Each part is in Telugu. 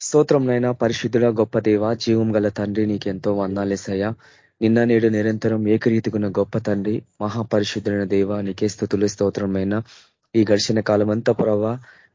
స్తోత్రం నైనా గొప్ప దేవ జీవం గల తండ్రి నీకెంతో వందాలేసయ్యా నిన్న నేడు నిరంతరం ఏకరీతికున్న గొప్ప తండ్రి మహాపరిశుద్ధుడైన దేవ నీకే స్థుతులు స్తోత్రమైన ఈ ఘర్షణ కాలం అంతా ప్రభావ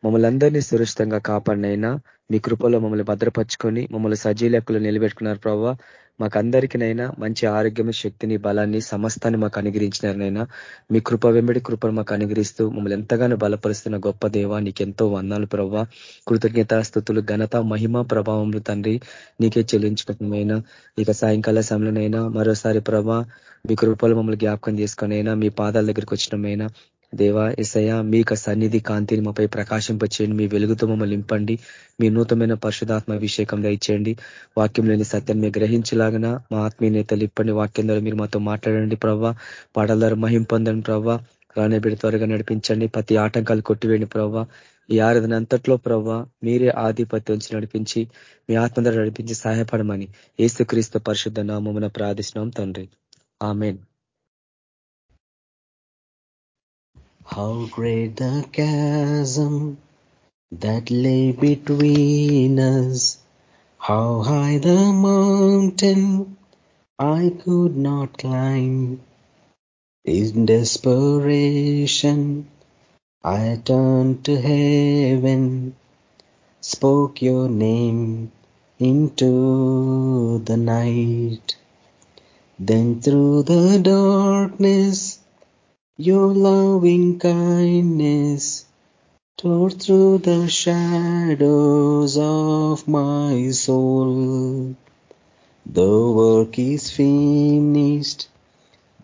మమ్మల్ని అందరినీ సురక్షితంగా కాపాడినైనా. మీ కృపలో మమ్మల్ని భద్రపరుచుకొని మమ్మల్ని సజీ లెక్కలు నిలబెట్టుకున్నారు ప్రభావ మాకందరికీనైనా మంచి ఆరోగ్యం శక్తిని బలాన్ని సమస్తాన్ని మాకు అనుగ్రహించినారనైనా మీ కృప వెంబడి కృపను మాకు అనుగ్రహిస్తూ మమ్మల్ని ఎంతగానో బలపరుస్తున్న గొప్ప దేవ నీకెంతో వందాలు ప్రభావ కృతజ్ఞత స్థుతులు ఘనత మహిమ ప్రభావములు తండ్రి నీకే చెల్లించుకున్నమైనా ఇక సాయంకాల సమయంలోనైనా మరోసారి ప్రభా మీ కృపలు మమ్మల్ని జ్ఞాపకం చేసుకునైనా మీ పాదాల దగ్గరికి వచ్చినమైనా దేవా ఎసయ మీ సన్నిధి కాంతిని మాపై ప్రకాశింపచేయండి మీ వెలుగుతో మమ్మల్ని నింపండి మీ నూతనమైన పరిశుధాత్మ అభిషేకం దయచేయండి వాక్యం లేని సత్యం మీరు గ్రహించలాగన మా ఆత్మీయ నేతలు ఇప్పటి వాక్యం ద్వారా మీరు మాతో మాట్లాడండి ప్రవ్వ. పాటల ద్వారా మహిం పొందండి ప్రవ్వా. త్వరగా నడిపించండి ప్రతి ఆటంకాలు కొట్టివేయండి ప్రవ్వ. ఈ ఆరాధన అంతట్లో ప్రవ్వ మీరే ఆధిపత్యం నడిపించి మీ ఆత్మ ద్వారా నడిపించి సహాయపడమని ఏసుక్రీస్తు పరిశుద్ధ నామమున ప్రార్థిస్తున్నాం తండ్రి. Amen. How great the chasm that lay between us, how high the mountain I could not climb. In desperation, I turned to heaven, spoke your name into the night. Then through the darkness, your loving kindness tore through the shadows of my soul. The work is finished,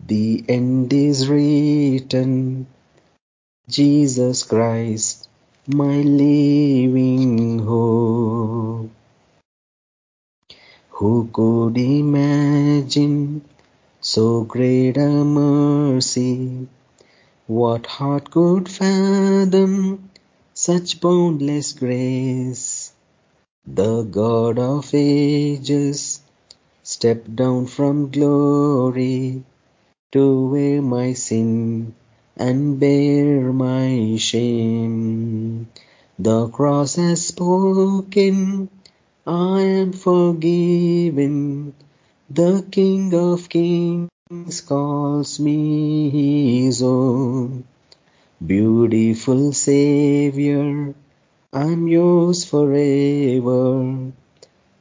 the end is written. Jesus Christ, my living hope. Who could imagine so great a mercy? What heart could fathom such boundless grace? The God of ages stepped down from glory to wear my sin and bear my shame. The cross has spoken, I am forgiven. The King of Kings calls me his own. Beautiful Savior, I'm yours forever.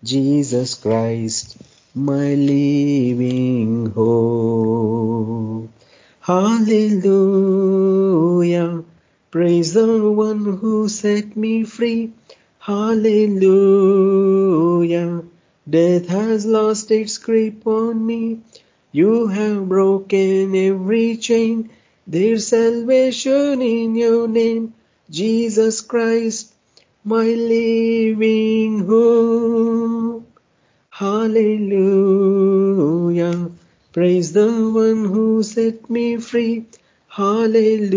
Jesus Christ, my living hope. Hallelujah. Praise the one who set me free. Hallelujah. Death has lost its grip on me. You have broken every chain. There's salvation in your name, Jesus Christ, my living hope. Hallelujah. Praise the one who set me free. Hallelujah.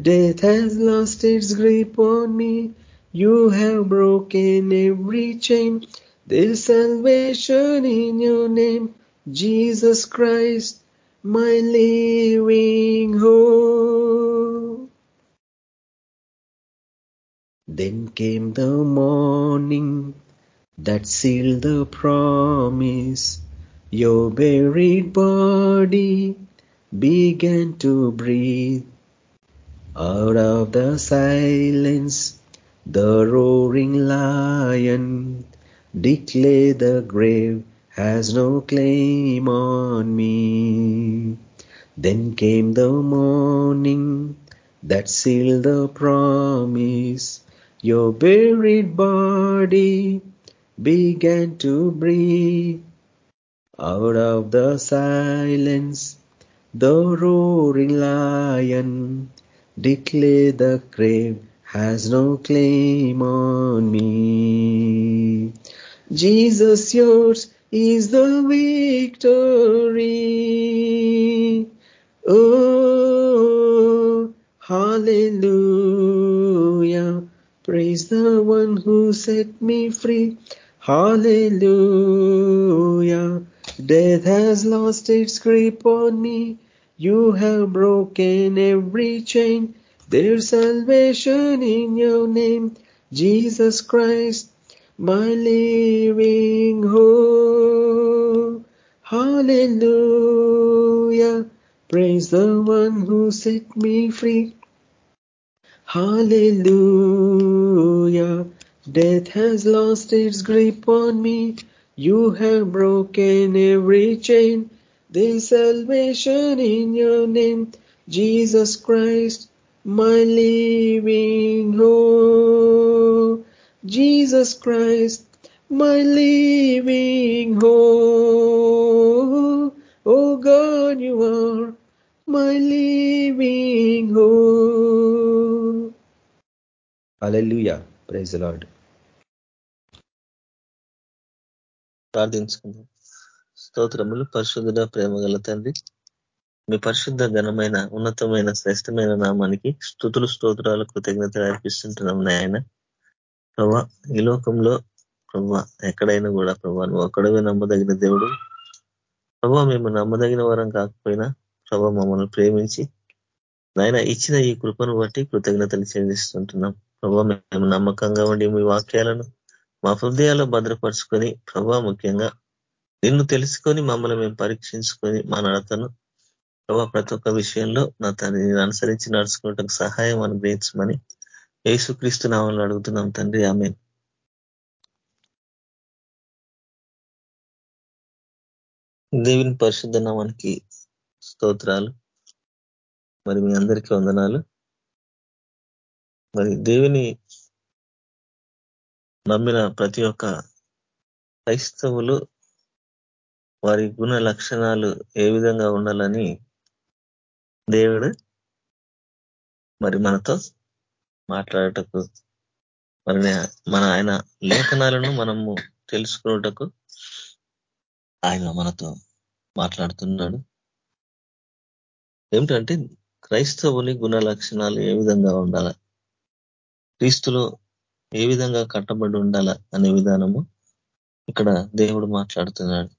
Death has lost its grip on me. You have broken every chain. There's salvation in your name, Jesus Christ, my living hope. Then came the morning that sealed the promise. Your buried body began to breathe. Out of the silence, the roaring lion declared the grave has no claim on me. Then came the morning that sealed the promise. Your buried body began to breathe. Out of the silence, the roaring lion declared the grave has no claim on me. Jesus, yours is the victory. Oh, hallelujah. Praise the one who set me free. Hallelujah. Death has lost its grip on me. You have broken every chain. There's salvation in your name, Jesus Christ, my living hope. Hallelujah. Praise the one who set me free. Hallelujah. Death has lost its grip on me. You have broken every chain. There's salvation in your name, Jesus Christ, my living hope. Jesus Christ, my living hope. Oh God, you are my living hope. Hallelujah. Praise the Lord. ప్రార్థించుకుందాం స్తోత్రములు పరిశుద్ధుడ ప్రేమ గల తండ్రి మీ పరిశుద్ధ ఘనమైన ఉన్నతమైన శ్రేష్టమైన నామానికి స్థుతులు స్తోత్రాలు కృతజ్ఞతలు అర్పిస్తుంటున్నాం నాయన ప్రభా ఈ లోకంలో ప్రభా ఎక్కడైనా కూడా ప్రభా నువ్వు ఒక్కడవే నమ్మదగిన దేవుడు. ప్రభా మేము నమ్మదగిన వరం కాకపోయినా ప్రభా మమ్మల్ని ప్రేమించి నాయన ఇచ్చిన ఈ కృపను బట్టి కృతజ్ఞతలు చెందిస్తుంటున్నాం ప్రభా మేము నమ్మకంగా ఉండి మీ వాక్యాలను మా హృదయాల్లో భద్రపరుచుకొని ప్రభా ముఖ్యంగా నిన్ను తెలుసుకొని మమ్మల్ని మేము పరీక్షించుకొని మా నడతను. ప్రభా ప్రతి ఒక్క విషయంలో నా తనని అనుసరించి నడుచుకోవటం సహాయం అనుగ్రహించమని ఏసుక్రీస్తు నామని అడుగుతున్నాం తండ్రి ఆమె దేవుని పరిశుద్ధ నామానికి స్తోత్రాలు. మరి మీ అందరికీ వందనాలు. మరి దేవుని నమ్మిన ప్రతి ఒక్క క్రైస్తవులు వారి గుణ లక్షణాలు ఏ విధంగా ఉండాలని దేవుడు మరి మనతో మాట్లాడటకు మరి మన ఆయన లేఖనాలను మనము తెలుసుకున్నటకు ఆయన మనతో మాట్లాడుతున్నాడు. ఏమిటంటే క్రైస్తవుని గుణ లక్షణాలు ఏ విధంగా ఉండాల? క్రీస్తులో ఏ విధంగా కట్టబడి ఉండాల అనే విధానము ఇక్కడ దేవుడు మాట్లాడుతున్నాడు.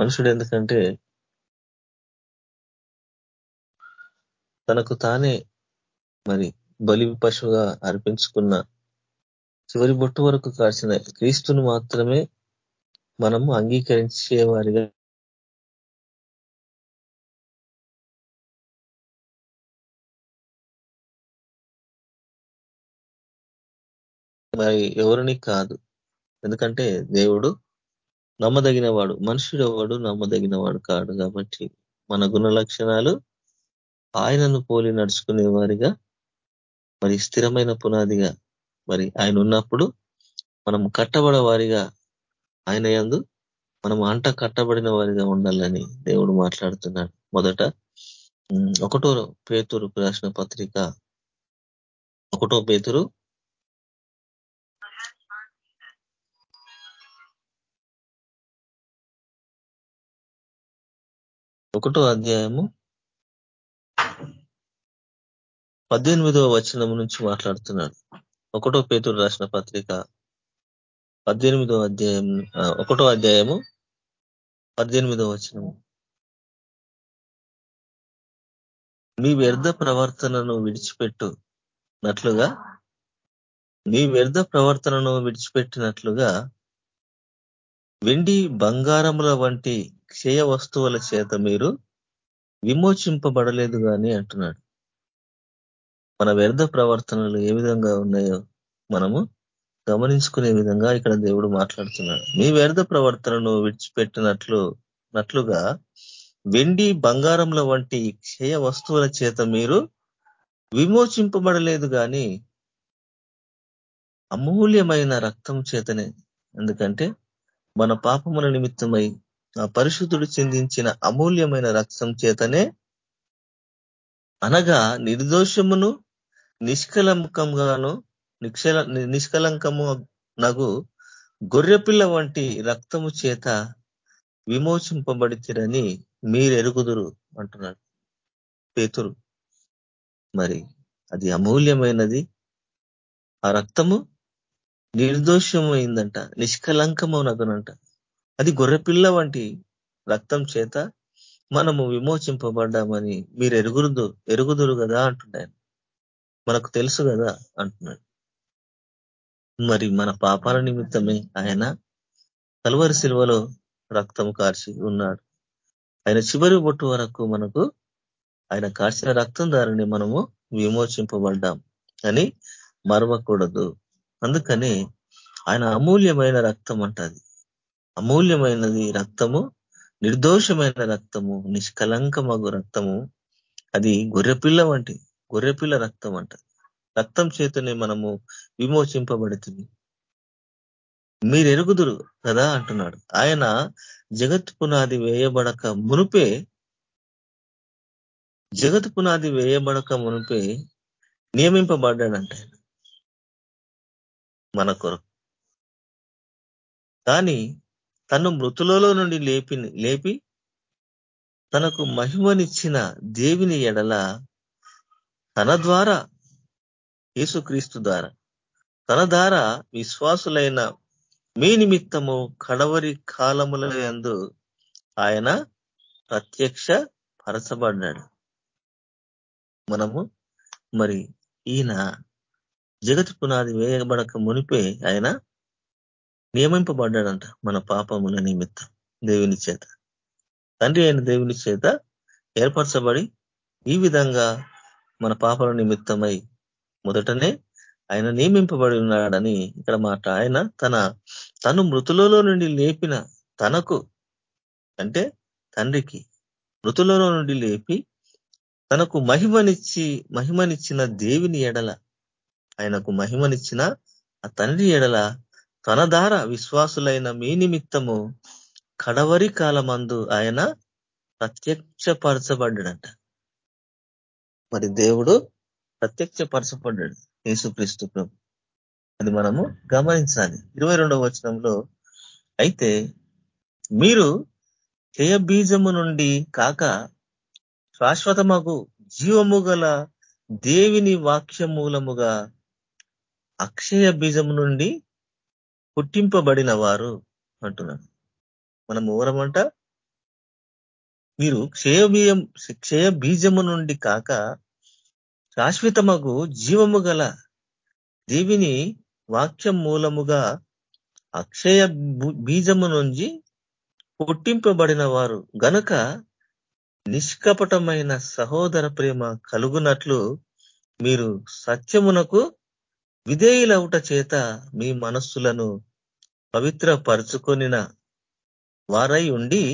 మనుషుడు ఎందుకంటే తనకు తానే మరి బలి పశువుగా అర్పించుకున్న చివరి బొట్టు వరకు కాసిన క్రీస్తును మాత్రమే మనము అంగీకరించే వారిగా మరి ఎవరిని కాదు. ఎందుకంటే దేవుడు నమ్మదగిన వాడు మనుషుడు ఎవడు నమ్మదగిన వాడు కాడు కాబట్టి మన గుణ లక్షణాలు ఆయనను పోలి నడుచుకునే వారిగా మరి స్థిరమైన పునాదిగా మరి ఆయన ఉన్నప్పుడు మనం కట్టబడ వారిగా ఆయన యందు మనం అంట కట్టబడిన వారిగా ఉండాలని దేవుడు మాట్లాడుతున్నాడు. మొదట ఒకటో పేతురు రాసిన పత్రిక ఒకటో పేతురు. ఒకటో అధ్యాయము పద్దెనిమిదవ వచనం నుంచి మాట్లాడుతున్నాడు ఒకటో పేతుడు రాసిన పత్రిక పద్దెనిమిదో అధ్యాయం ఒకటో అధ్యాయము పద్దెనిమిదో వచనము. మీ వ్యర్థ ప్రవర్తనను విడిచిపెట్టునట్లుగా మీ వ్యర్థ ప్రవర్తనను విడిచిపెట్టినట్లుగా వెండి బంగారముల వంటి క్షయ వస్తువుల చేత మీరు విమోచింపబడలేదు కానీ అంటున్నాడు. మన వ్యర్థ ప్రవర్తనలు ఏ విధంగా ఉన్నాయో మనము గమనించుకునే విధంగా ఇక్కడ దేవుడు మాట్లాడుతున్నాడు. మీ వ్యర్థ ప్రవర్తనను విడిచిపెట్టినట్లు నట్లుగా వెండి బంగారంల వంటి క్షయ వస్తువుల చేత మీరు విమోచింపబడలేదు కానీ అమూల్యమైన రక్తం చేతనే. ఎందుకంటే మన పాపముల నిమిత్తమై ఆ పరిశుద్ధుడు చెందించిన అమూల్యమైన రక్తం చేతనే అనగా నిర్దోషమును నిష్కలంకంగాను నిక్షల నిష్కలంకము నగు గొర్రెపిల్ల వంటి రక్తము చేత విమోచింపబడితిరని మీరెరుగుదురు అంటున్నాడు పేతురు. మరి అది అమూల్యమైనది. ఆ రక్తము నిర్దోషమైందంట నిష్కలంకమవునగునంట అది గొర్రెపిల్ల వంటి రక్తం చేత మనము విమోచింపబడ్డామని మీరు ఎరుగురు ఎరుగుదురు కదా అంటున్నాను మనకు తెలుసు కదా అంటున్నాడు. మరి మన పాపాల నిమిత్తమే ఆయన కలువరి శిల్వలో రక్తం కార్చి ఉన్నాడు. ఆయన చివరి బొట్టు వరకు మనకు ఆయన కార్చిన రక్తం దారిని మనము విమోచింపబడ్డాం అని మరవకూడదు. అందుకని ఆయన అమూల్యమైన రక్తం అంటది. అమూల్యమైనది రక్తము నిర్దోషమైన రక్తము నిష్కలంకమగు రక్తము అది గొర్రెపిల్ల వంటి గొర్రెపిల్ల రక్తం అంట రక్తం చేతనే మనము విమోచింపబడుతుంది. మీరు ఎరుగుదురు కదా అంటున్నాడు. ఆయన జగత్ పునాది వేయబడక మునుపే జగత్ పునాది వేయబడక మునిపే నియమింపబడ్డాడంట మన కొరకు. కానీ తను మృతులలో నుండి లేపి లేపి తనకు మహిమనిచ్చిన దేవిని ఎడల తన ద్వారా యేసుక్రీస్తు ద్వారా తన ద్వారా విశ్వాసులైన మీ నిమిత్తము కడవరి కాలముల ఎందు ఆయన ప్రత్యక్ష పరచబడ్డాడు. మనము మరి ఈయన జగతి పునాది వేయబడక మునిపే ఆయన నియమింపబడ్డాడంట మన పాపముల నిమిత్తం దేవుని చేత. తండ్రి అయిన దేవుని చేత ఏర్పరచబడి ఈ విధంగా మన పాపల నిమిత్తమై మొదటనే ఆయన నియమింపబడి ఉన్నాడని ఇక్కడ మాట. ఆయన తన తను మృతులలో నుండి లేపిన తనకు అంటే తండ్రికి మృతులలో నుండి లేపి తనకు మహిమనిచ్చి మహిమనిచ్చిన దేవిని ఎడల ఆయనకు మహిమనిచ్చిన ఆ తండ్రి ఎడల తన ద్వారా విశ్వాసులైన మీ నిమిత్తము కడవరి కాలమందు ఆయన ప్రత్యక్షపరచబడ్డాడంట. మరి దేవుడు ప్రత్యక్షపరచబడ్డాడు. యేసుక్రీస్తు ప్రభు. అది మనము గమనించాలి. ఇరవై రెండవ వచనంలో అయితే మీరు క్షయ బీజము నుండి కాక శాశ్వతమగు జీవము గల దేవిని వాక్య మూలముగా అక్షయ బీజము నుండి పుట్టింపబడిన వారు అంటున్నారు మనం ఊరమంట మీరు క్షయబీయం క్షయ బీజము నుండి కాక శాశ్వతమగు జీవము గల దేవిని వాక్యం మూలముగా అక్షయ బీజము నుంచి పుట్టింపబడిన వారు గనక నిష్కపటమైన సహోదర ప్రేమ కలుగునట్లు మీరు సత్యమునకు విధేయులవుట చేత మీ మనస్సులను పవిత్రపరుచుకొనిన వారై ఉండి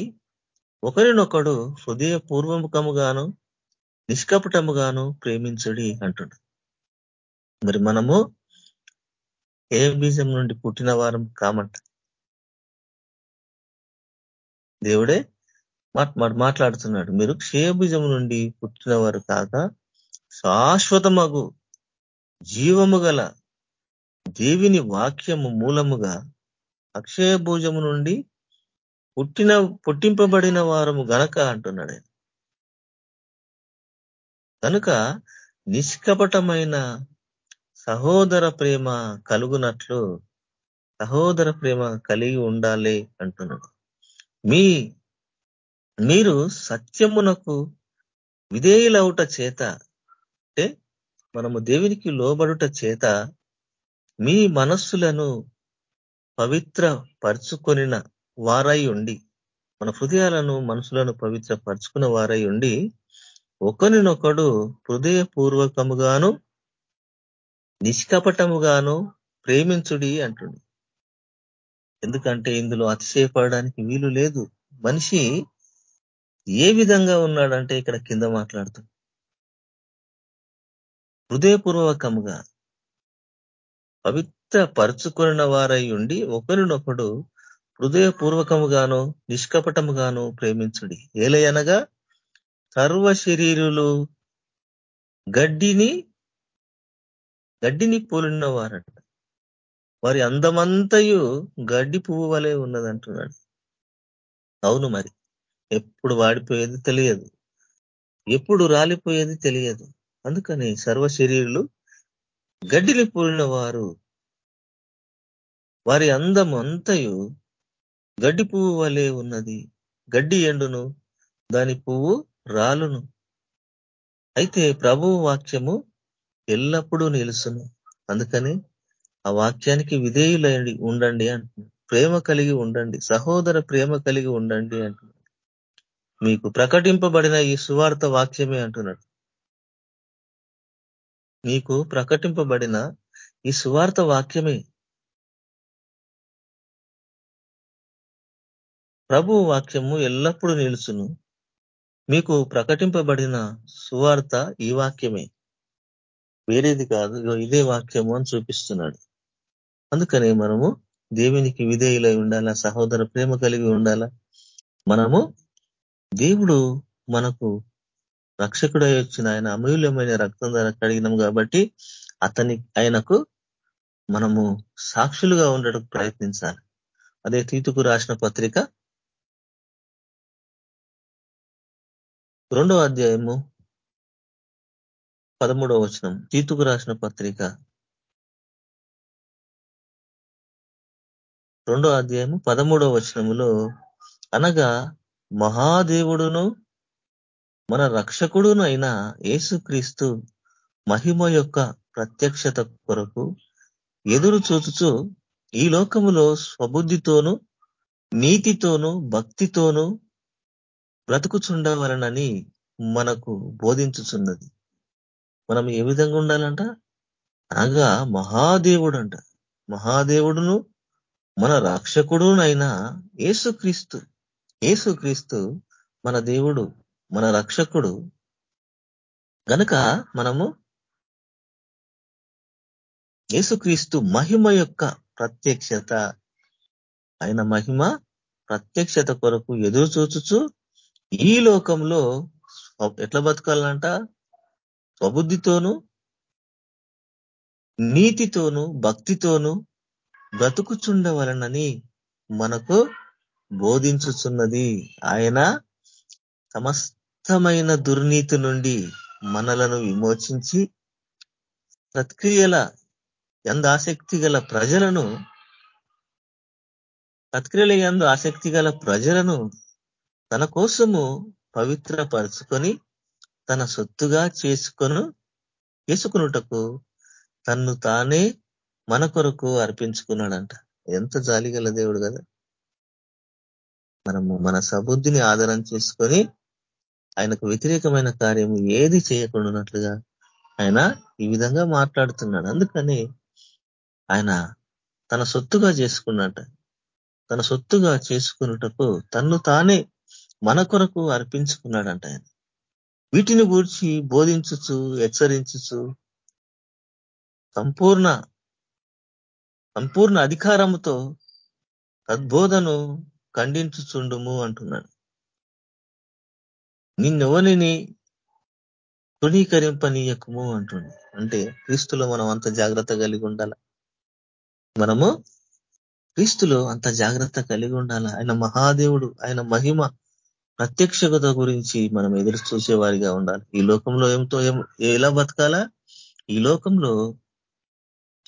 ఒకరినొకడు హృదయపూర్వముఖముగాను నిష్కపటముగాను ప్రేమించుడి అంటుడు. మరి మనము ఏ బీజం నుండి పుట్టిన వారం కామంట? దేవుడే మాట్లాడుతున్నాడు. మీరు క్షయబీజం నుండి పుట్టినవారు కాక శాశ్వతమగు జీవము గల దేవిని వాక్యము మూలముగా అక్షయ భూజము నుండి పుట్టిన పుట్టింపబడిన వారము గనక అంటున్నాడు కనుక నిష్కపటమైన సహోదర ప్రేమ కలుగునట్లు సహోదర ప్రేమ కలిగి ఉండాలి అంటున్నాడు. మీ మీరు సత్యమునకు విధేయులవుట చేత అంటే మనము దేవునికి లోబడుట చేత మీ మనస్సులను పవిత్ర పరుచుకొనిన వారై ఉండి మన హృదయాలను మనసులను పవిత్రపరచుకున్న వారై ఉండి ఒకరినొకడు హృదయపూర్వకముగాను నిష్కపటముగాను ప్రేమించుడి అంటుంది ఎందుకంటే ఇందులో అతిశయపడడానికి వీలు లేదు. మనిషి ఏ విధంగా ఉన్నాడంటే ఇక్కడ కింద మాట్లాడుతుంది హృదయపూర్వకముగా పవిత్ర పరుచుకున్న వారై ఉండి ఒకరినొకడు హృదయపూర్వకముగాను నిష్కపటముగాను ప్రేమించుడి. ఏలయనగా సర్వ శరీరులు గడ్డిని గడ్డిని పోలిన వారట వారి అందమంతయు గడ్డి పువ్వు వలె ఉన్నదంటున్నాడు. అవును మరి. ఎప్పుడు వాడిపోయేది తెలియదు. ఎప్పుడు రాలిపోయేది తెలియదు. అందుకని సర్వ శరీరులు గడ్డిని పోలిన వారు వారి అందం అంతయు గడ్డి పువ్వు వలె ఉన్నది. గడ్డి ఎండును దాని పువ్వు రాలును. అయితే ప్రభువు వాక్యము ఎల్లప్పుడూ నిలుసును. అందుకని ఆ వాక్యానికి విధేయులై ఉండండి అంటున్నాడు. ప్రేమ కలిగి ఉండండి. సహోదర ప్రేమ కలిగి ఉండండి అంటున్నాడు. మీకు ప్రకటింపబడిన ఈ సువార్త వాక్యమే అంటున్నాడు. మీకు ప్రకటింపబడిన ఈ సువార్త వాక్యమే ప్రభు వాక్యము ఎల్లప్పుడూ నిలుచును. మీకు ప్రకటింపబడిన సువార్త ఈ వాక్యమే. వేరేది కాదు ఇదే వాక్యము అని చూపిస్తున్నాడు. అందుకనే మనము దేవునికి విధేయులై ఉండాలా సహోదర ప్రేమ కలిగి ఉండాలా? మనము దేవుడు మనకు రక్షకుడై వచ్చిన ఆయన అమూల్యమైన రక్తం ద్వారా కడిగినాం కాబట్టి అతని ఆయనకు మనము సాక్షులుగా ఉండటం ప్రయత్నించాలి. అదే తీతుకు రాసిన పత్రిక రెండవ అధ్యాయము పదమూడవ వచనం. తీతుకు రాసిన పత్రిక. రెండో అధ్యాయము పదమూడవ వచనములో అనగా మహాదేవుడును మన రక్షకుడును అయిన యేసుక్రీస్తు మహిమ యొక్క ప్రత్యక్షత కొరకు ఎదురు చూచుచు ఈ లోకములో స్వబుద్ధితోను నీతితోను భక్తితోను బ్రతుకుచుండవలనని మనకు బోధించుచున్నది. మనం ఏ విధంగా ఉండాలంట? అనగా మహాదేవుడు అంట మహాదేవుడును మన రక్షకుడునైనా ఏసుక్రీస్తు ఏసుక్రీస్తు మన దేవుడు మన రక్షకుడు. గనక మనము యేసుక్రీస్తు మహిమ యొక్క ప్రత్యక్షత ఆయన మహిమ ప్రత్యక్షత కొరకు ఎదురు చూచుచు ఈ లోకంలో ఎట్లా బతకాలంట? స్వబుద్ధితోను నీతితోను భక్తితోను బ్రతుకుచుండవలనని మనకు బోధించుచున్నది. ఆయన సమస్తమైన దుర్నీతి నుండి మనలను విమోచించి సత్క్రియల ఎందు ఆసక్తి గల ప్రజలను సత్క్రియల ఎందు ఆసక్తి గల ప్రజలను తన కోసము పవిత్రపరుచుకొని తన సొత్తుగా చేసుకొను చేసుకున్నటకు తన్ను తానే మన కొరకు అర్పించుకున్నాడంట. ఎంత జాలిగల దేవుడు కదా. మనము మన సబుద్ధిని ఆధారం చేసుకొని ఆయనకు వ్యతిరేకమైన కార్యము ఏది చేయకుండానట్లుగా ఆయన ఈ విధంగా మాట్లాడుతున్నాడు. అందుకని ఆయన తన సొత్తుగా చేసుకున్నట తన సొత్తుగా చేసుకున్నటకు తన్ను తానే మన కొరకు అర్పించుకున్నాడంట ఆయన. వీటిని గూర్చి బోధించుచు హెచ్చరించుచు సంపూర్ణ సంపూర్ణ అధికారముతో తద్బోధను ఖండించుచుండుము అంటున్నాడు. నిన్నెవరిని తృణీకరింపనీయకము అంటుంది అంటే క్రీస్తులో మనం అంత జాగ్రత్త కలిగి ఉండాల? మనము క్రీస్తులో అంత జాగ్రత్త కలిగి ఉండాల? ఆయన మహాదేవుడు ఆయన మహిమ ప్రత్యక్షత గురించి మనం ఎదురు చూసేవారిగా ఉండాలి. ఈ లోకంలో ఏమితో ఎలా బతకాలా? ఈ లోకంలో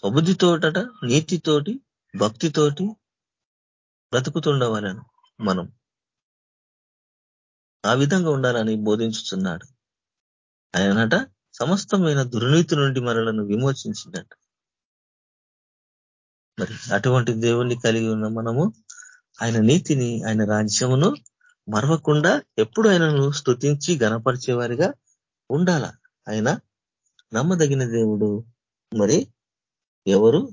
అబుద్ధితోటట నీతితోటి భక్తితోటి బ్రతుకుతుండవాలని మనం. ఆ విధంగా ఉండాలని బోధించుతున్నాడు ఆయనట సమస్తమైన దుర్నీతి నుండి మనలను విమోచించిందట మరి అటువంటి దేవుణ్ణి కలిగి ఉన్న మనము ఆయన నీతిని ఆయన రాజ్యమును మరవకుండా ఎప్పుడు ఆయనను స్థుతించి గణపరిచేవారిగా ఉండాల. ఆయన నమ్మదగిన దేవుడు మరి ఎవరు?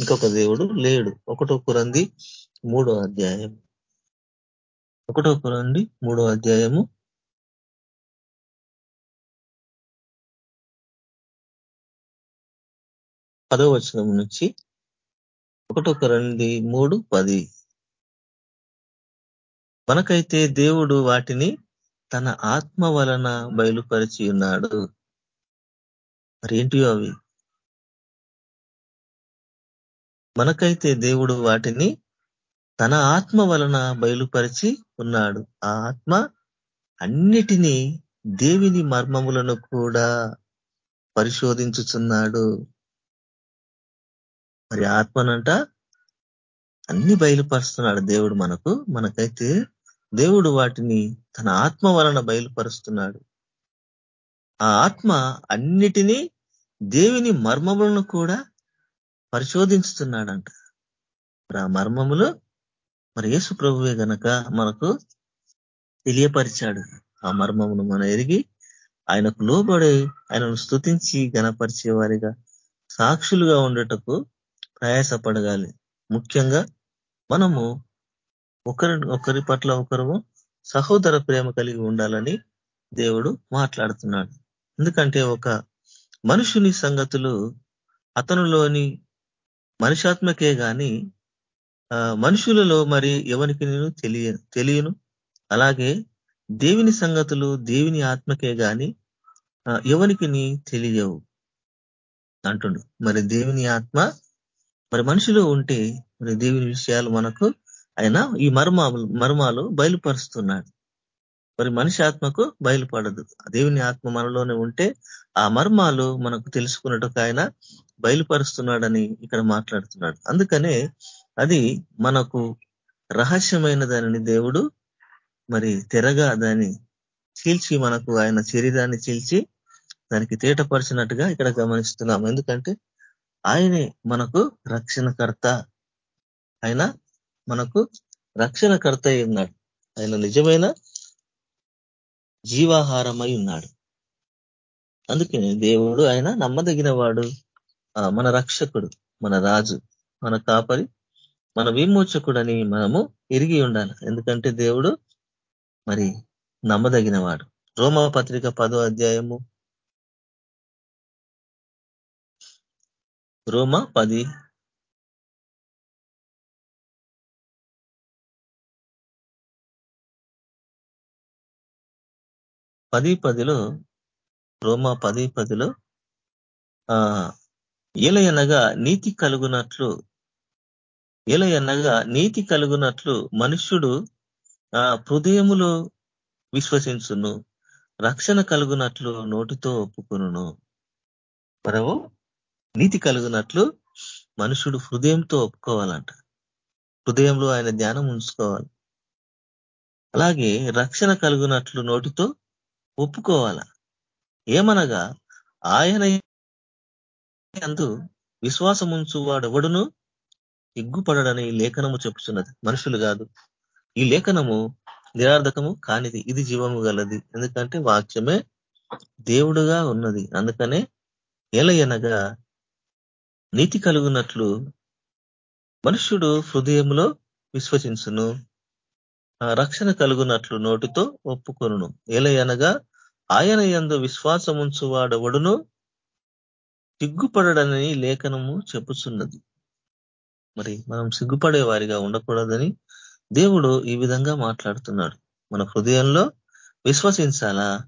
ఇంకొక దేవుడు లేడు. ఒకటో కురంది మూడో అధ్యాయం. ఒకటో కురంది మూడో అధ్యాయము. పదో వచనం నుంచి ఒకటో కురంది మూడు పది. మనకైతే దేవుడు వాటిని తన ఆత్మ వలన బయలుపరిచి ఉన్నాడు. మరి ఏంటియో అవి? మనకైతే దేవుడు వాటిని తన ఆత్మ వలన బయలుపరిచి ఉన్నాడు. ఆ ఆత్మ అన్నిటినీ దేవిని మర్మములను కూడా పరిశోధించుచున్నాడు. మరి ఆత్మనంట అన్ని బయలుపరుస్తున్నాడు దేవుడు మనకు. మనకైతే దేవుడు వాటిని తన ఆత్మ వలన బయలుపరుస్తున్నాడు. ఆ ఆత్మ అన్నిటినీ దేవుని మర్మములను కూడా పరిశోధించుతున్నాడంట. మరి ఆ మర్మములు మరి యేసు ప్రభువే గనక మనకు తెలియపరిచాడు. ఆ మర్మమును మనం ఎరిగి ఆయనకు లోబడి ఆయనను స్థుతించి గణపరిచే వారిగా సాక్షులుగా ఉండటకు ప్రయాసపడగాలి. ముఖ్యంగా మనము ఒకరి ఒకరి పట్ల ఒకరు సహోదర ప్రేమ కలిగి ఉండాలని దేవుడు మాట్లాడుతున్నాడు. ఎందుకంటే ఒక మనుషుని సంగతులు అతనులోని మనిషాత్మకే గాని మనుషులలో మరి ఎవరికి నేను తెలియ తెలియను. అలాగే దేవుని సంగతులు దేవుని ఆత్మకే గాని ఎవరికి తెలియవు అంటుండు. మరి దేవుని ఆత్మ మరి మనుషులు ఉంటే మరి దేవుని విషయాలు మనకు ఆయన ఈ మర్మాలు మర్మాలు బయలుపరుస్తున్నాడు. మరి మనిషి ఆత్మకు బయలుపడదు. దేవుని ఆత్మ మనలోనే ఉంటే ఆ మర్మాలు మనకు తెలుసుకున్నట్టుకు ఆయన బయలుపరుస్తున్నాడని ఇక్కడ మాట్లాడుతున్నాడు. అందుకనే అది మనకు రహస్యమైన దానిని దేవుడు మరి తెరగా దాన్ని చీల్చి మనకు ఆయన శరీరాన్ని చీల్చి దానికి తేటపరిచినట్టుగా ఇక్కడ గమనిస్తున్నాం. ఎందుకంటే ఆయనే మనకు రక్షణకర్త ఆయన మనకు రక్షణకర్త ఉన్నాడు. ఆయన నిజమైన జీవాహారమై ఉన్నాడు. అందుకే దేవుడు ఆయన నమ్మదగిన వాడు మన రక్షకుడు మన రాజు మన కాపరి మన విమోచకుడని మనము ఎరిగి ఉండాలి. ఎందుకంటే దేవుడు మరి నమ్మదగిన వాడు రోమ పత్రిక పదో అధ్యాయము రోమ? పది. పది పదిలో రోమా పది పదిలో ఆ ఏలయనగా నీతి కలుగునట్లు ఏలయనగా నీతి కలుగునట్లు మనుష్యుడు ఆ హృదయములో విశ్వసించును. రక్షణ కలుగునట్లు నోటితో ఒప్పుకును మరవు నీతి కలుగునట్లు మనుషుడు హృదయంతో ఒప్పుకోవాలంట. హృదయంలో ఆయన ధ్యానం ఉంచుకోవాలి. అలాగే రక్షణ కలుగునట్లు నోటితో ఒప్పుకోవాల? ఏమనగా ఆయన అందు విశ్వాసముంచు వాడెవడును సిగ్గుపడడని లేఖనము చెప్పుచున్నది. మనుషులు కాదు. ఈ లేఖనము నిరార్థకము కానిది. ఇది జీవము గలది. ఎందుకంటే వాక్యమే దేవుడుగా ఉన్నది. అందుకనే ఎలయనగా నీతి కలుగునట్లు మనుష్యుడు హృదయంలో విశ్వసించును. రక్షణ కలుగునట్లు నోటితో ఒప్పుకొను ఏలయనగా ఆయన ఎందు విశ్వాసముంచువాడవడును సిగ్గుపడడని లేఖనము చెప్పుచున్నది. మరి మనం సిగ్గుపడే వారిగా ఉండకూడదని దేవుడు ఈ విధంగా మాట్లాడుతున్నాడు. మన హృదయంలో విశ్వసించాలా?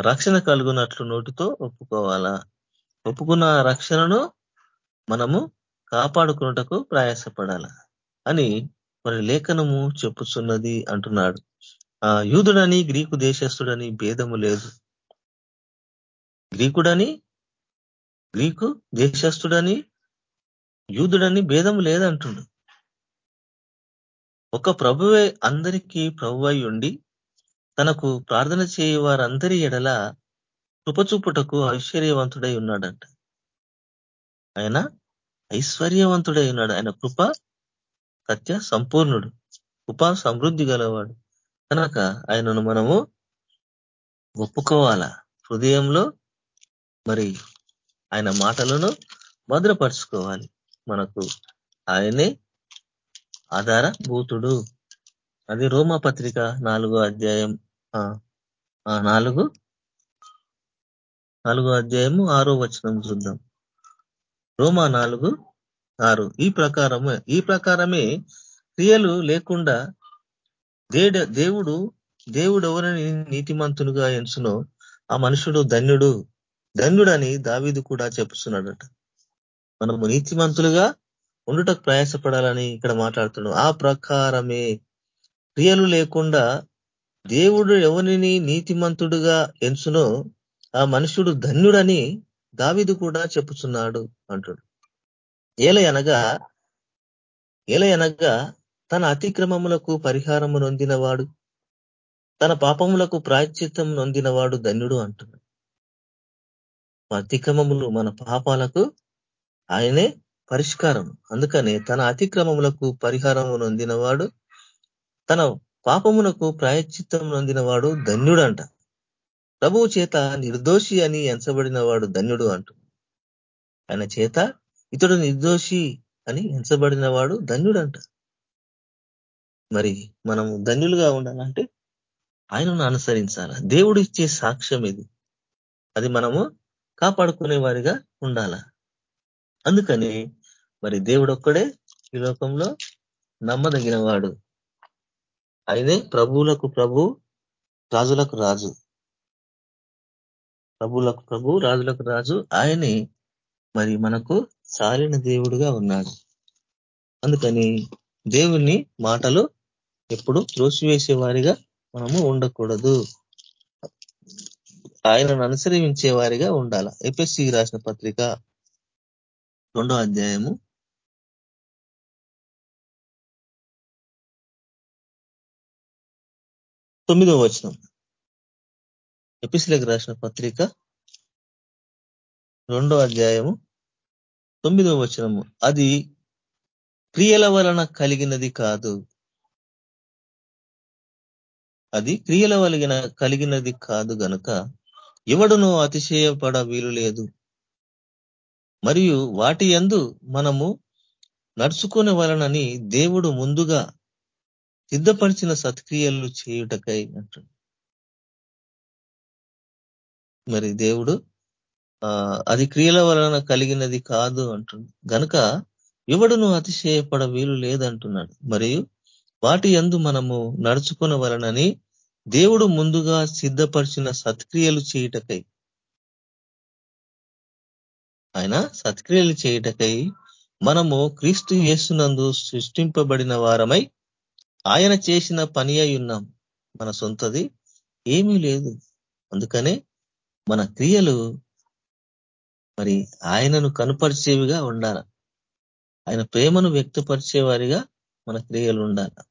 రక్షణ కలుగునట్లు నోటితో ఒప్పుకోవాలా? ఒప్పుకున్న రక్షణను మనము కాపాడుకున్నటకు ప్రయాసపడాల అని మరి లేఖనము చెప్పుచున్నది అంటున్నాడు. ఆ యూదుడని గ్రీకు దేశస్తుడని భేదము లేదు. గ్రీకుడని గ్రీకు దేశస్తుడని యూదుడని భేదము లేదంటుండు. ఒక ప్రభువే అందరికీ ప్రభువై ఉండి తనకు ప్రార్థన చేయ వారందరి ఎడల కృపచూపుటకు ఐశ్వర్యవంతుడై ఉన్నాడంట. ఆయన ఐశ్వర్యవంతుడై ఉన్నాడు. ఆయన కృప సత్య సంపూర్ణుడు. కృప సమృద్ధి గలవాడు. కనుక ఆయనను మనము ఒప్పుకోవాలా? హృదయంలో మరి ఆయన మాటలను భద్రపరుచుకోవాలి. మనకు ఆయనే ఆధార భూతుడు అది రోమా పత్రిక నాలుగో అధ్యాయం నాలుగు నాలుగో అధ్యాయము ఆరో వచనం చూద్దాం. రోమా నాలుగు ఆరు. ఈ ప్రకారమే ఈ ప్రకారమే క్రియలు లేకుండా దేవుడు దేవుడు ఎవరిని నీతిమంతునుగా ఎంచునో ఆ మనుషుడు ధన్యుడు. ధన్యుడని దావీదు కూడా చెప్పుస్తున్నాడట మనము నీతిమంతులుగా ఉండుటకు ప్రయాసపడాలని ఇక్కడ మాట్లాడుతున్నాం. ఆ ప్రకారమే క్రియలు లేకుండా దేవుడు ఎవరిని నీతిమంతుడుగా ఎంచునో ఆ మనుషుడు ధన్యుడని దావిదు కూడా చెప్పుచున్నాడు అంటుడు. ఏలయనగా ఏలయనగా తన అతిక్రమములకు పరిహారము నొందినవాడు తన పాపములకు ప్రాయశ్చిత్తం నొందినవాడు ధన్యుడు అంటున్నాడు అతిక్రమములు మన పాపాలకు ఆయనే పరిష్కారం అందుకనే తన అతిక్రమములకు పరిహారము నొందినవాడు తన పాపమునకు ప్రాయశ్చిత్తం నొందినవాడు ధన్యుడంట. ప్రభువు చేత నిర్దోషి అని ఎంచబడిన వాడు ధన్యుడు అంటు. ఆయన చేత ఇతడు నిర్దోషి అని ఎంచబడిన వాడు అంట మరి మనము ధన్యులుగా ఉండాలంటే ఆయనను అనుసరించాల? దేవుడు ఇచ్చే సాక్ష్యం ఇది అది మనము కాపాడుకునే వారిగా ఉండాల? అందుకని మరి దేవుడు ఒక్కడే ఈ లోకంలో నమ్మదగిన వాడు ఆయనే ప్రభువులకు ప్రభు రాజులకు రాజు. ప్రభులకు ప్రభు రాజులకు రాజు ఆయనే మరి మనకు సాలిన దేవుడుగా ఉన్నాడు. అందుకని దేవుని మాటలు ఎప్పుడు త్రోసివేసే వారిగా మనము ఉండకూడదు. ఆయనను అనుసరించే వారిగా ఉండాల. ఎపిఎస్సి రాసిన పత్రిక రెండో అధ్యాయము. తొమ్మిదో వచనం. ఎపిసిలకు రాసిన పత్రిక రెండో అధ్యాయము తొమ్మిదో వచనము. అది క్రియల వలన కలిగినది కాదు. అది క్రియల వలన కలిగినది కాదు గనుక ఎవడును అతిశయపడ వీలు లేదు. మరియు వాటి ఎందు మనము నడుచుకునే వలనని దేవుడు ముందుగా సిద్ధపరిచిన సత్క్రియలు చేయుటకై అంటుంది మరి దేవుడు అది క్రియల వలన కలిగినది కాదు అంటుంది. గనుక ఎవడును అతిశయపడ వీలు లేదంటున్నాడు. మరియు వాటి ఎందు మనము నడుచుకున్న వలనని దేవుడు ముందుగా సిద్ధపరిచిన సత్క్రియలు చేయుటకై. ఆయన సత్క్రియలు చేయుటకై మనము క్రీస్తు యేసునందు సృష్టింపబడిన వారమై ఆయన చేసిన పని అయి ఉన్నాం. మన సొంతది ఏమీ లేదు. అందుకనే మన క్రియలు మరి ఆయనను కనుపరిచేవిగా ఉండాల. ఆయన ప్రేమను వ్యక్తపరిచేవారిగా మన క్రియలు ఉండాలి.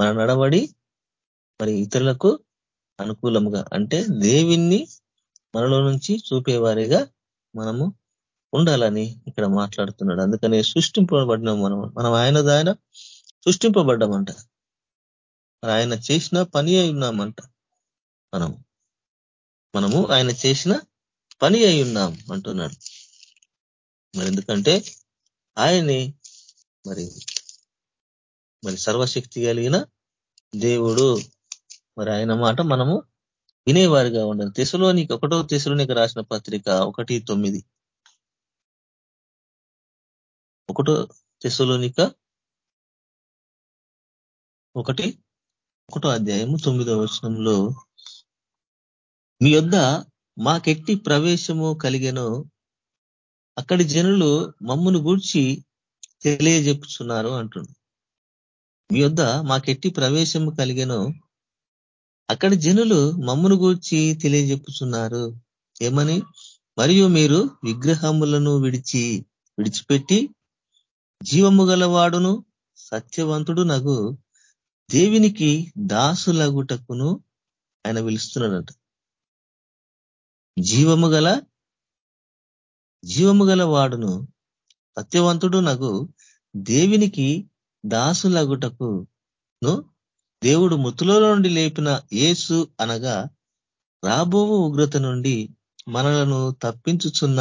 మన నడవడి మరి ఇతరులకు అనుకూలముగా అంటే దేవిని మనలో నుంచి చూపేవారిగా మనము ఉండాలని ఇక్కడ మాట్లాడుతున్నాడు. అందుకనే సృష్టింపబడిన మనం మనం ఆయన దాయన సృష్టింపబడ్డామంట ఆయన చేసిన పని అయి ఉన్నామంట మనం మనము ఆయన చేసిన పని అయి ఉన్నాం అంటున్నాడు. మరి ఎందుకంటే ఆయన్ని మరి మరి సర్వశక్తి కలిగిన దేవుడు. మరి ఆయన మాట మనము వినేవారిగా ఉండాలి. తెసులోనికి ఒకటో తెసులోనికి రాసిన పత్రిక ఒకటి తొమ్మిది. ఒకటో తెసులోనిక ఒకటి ఒకటో అధ్యాయము తొమ్మిదో వచనంలో మీ యొద్ద మాకెట్టి ప్రవేశము కలిగెను అక్కడి జనులు మమ్మును గూర్చి తెలియజెప్పుచున్నారు అంటుండు. మీ యొద్ద మాకెట్టి ప్రవేశము కలిగెను అక్కడి జనులు మమ్మును గూర్చి తెలియజెప్పుచున్నారు. ఏమని? మరియు మీరు విగ్రహములను విడిచి విడిచిపెట్టి జీవము గలవాడును సత్యవంతుడు నగు దేవునికి దాసులగుటకును ఆయన పిలుస్తున్నాడట. జీవము గల జీవము గల వాడును. సత్యవంతుడు నగు దేవునికి దాసులగుటకు దేవుడు మృతులలో నుండి లేపిన ఏసు అనగా రాబో ఉగ్రత నుండి మనలను తప్పించుచున్న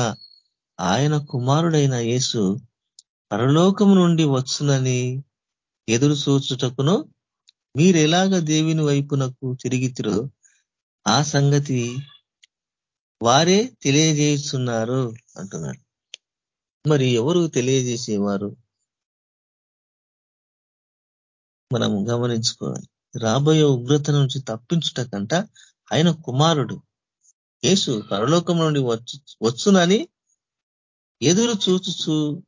ఆయన కుమారుడైన యేసు పరలోకము నుండి వచ్చునని ఎదురు చూచుటకును మీరెలాగ దేవుని వైపునకు తిరిగితిరో ఆ సంగతి వారే తెలియజేస్తున్నారు అంటున్నాడు. మరి ఎవరు తెలియజేసేవారు? మనం గమనించుకోవాలి. రాబోయే ఉగ్రత నుంచి తప్పించుటకంట ఆయన కుమారుడు. యేసు పరలోకం నుండి వచ్చునని ఎదురు చూచు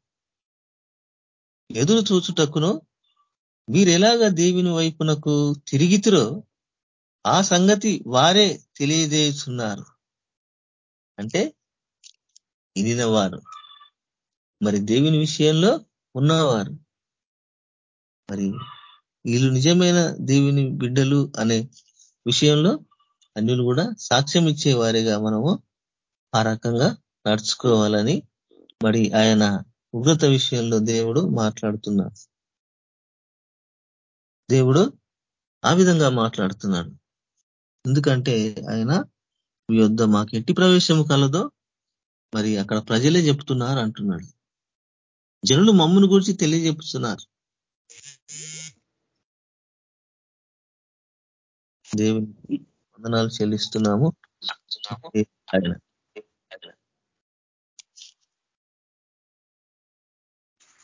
ఎదురు చూచుటకును మీరెలాగా దేవుని వైపునకు తిరిగితురో ఆ సంగతి వారే తెలియజేస్తున్నారు. అంటే ఇదినవారు మరి దేవుని విషయంలో ఉన్నవారు. మరి వీళ్ళు నిజమైన దేవుని బిడ్డలు అనే విషయంలో అన్యులు కూడా సాక్ష్యం ఇచ్చే వారిగా మనము ఆ రకంగా నడుచుకోవాలని మరి ఆయన ఉగ్రత విషయంలో దేవుడు మాట్లాడుతున్నాడు దేవుడు ఆ విధంగా మాట్లాడుతున్నాడు. ఎందుకంటే ఆయన మీ యొద్ద మాకు ఎట్టి ప్రవేశం కలదో మరి అక్కడ ప్రజలే చెప్తున్నారు అంటున్నాడు. జనులు మమ్మను గురించి తెలియజెప్పుతున్నారు దేవునికి వందనాలు చెల్లిస్తున్నాము. ఆయన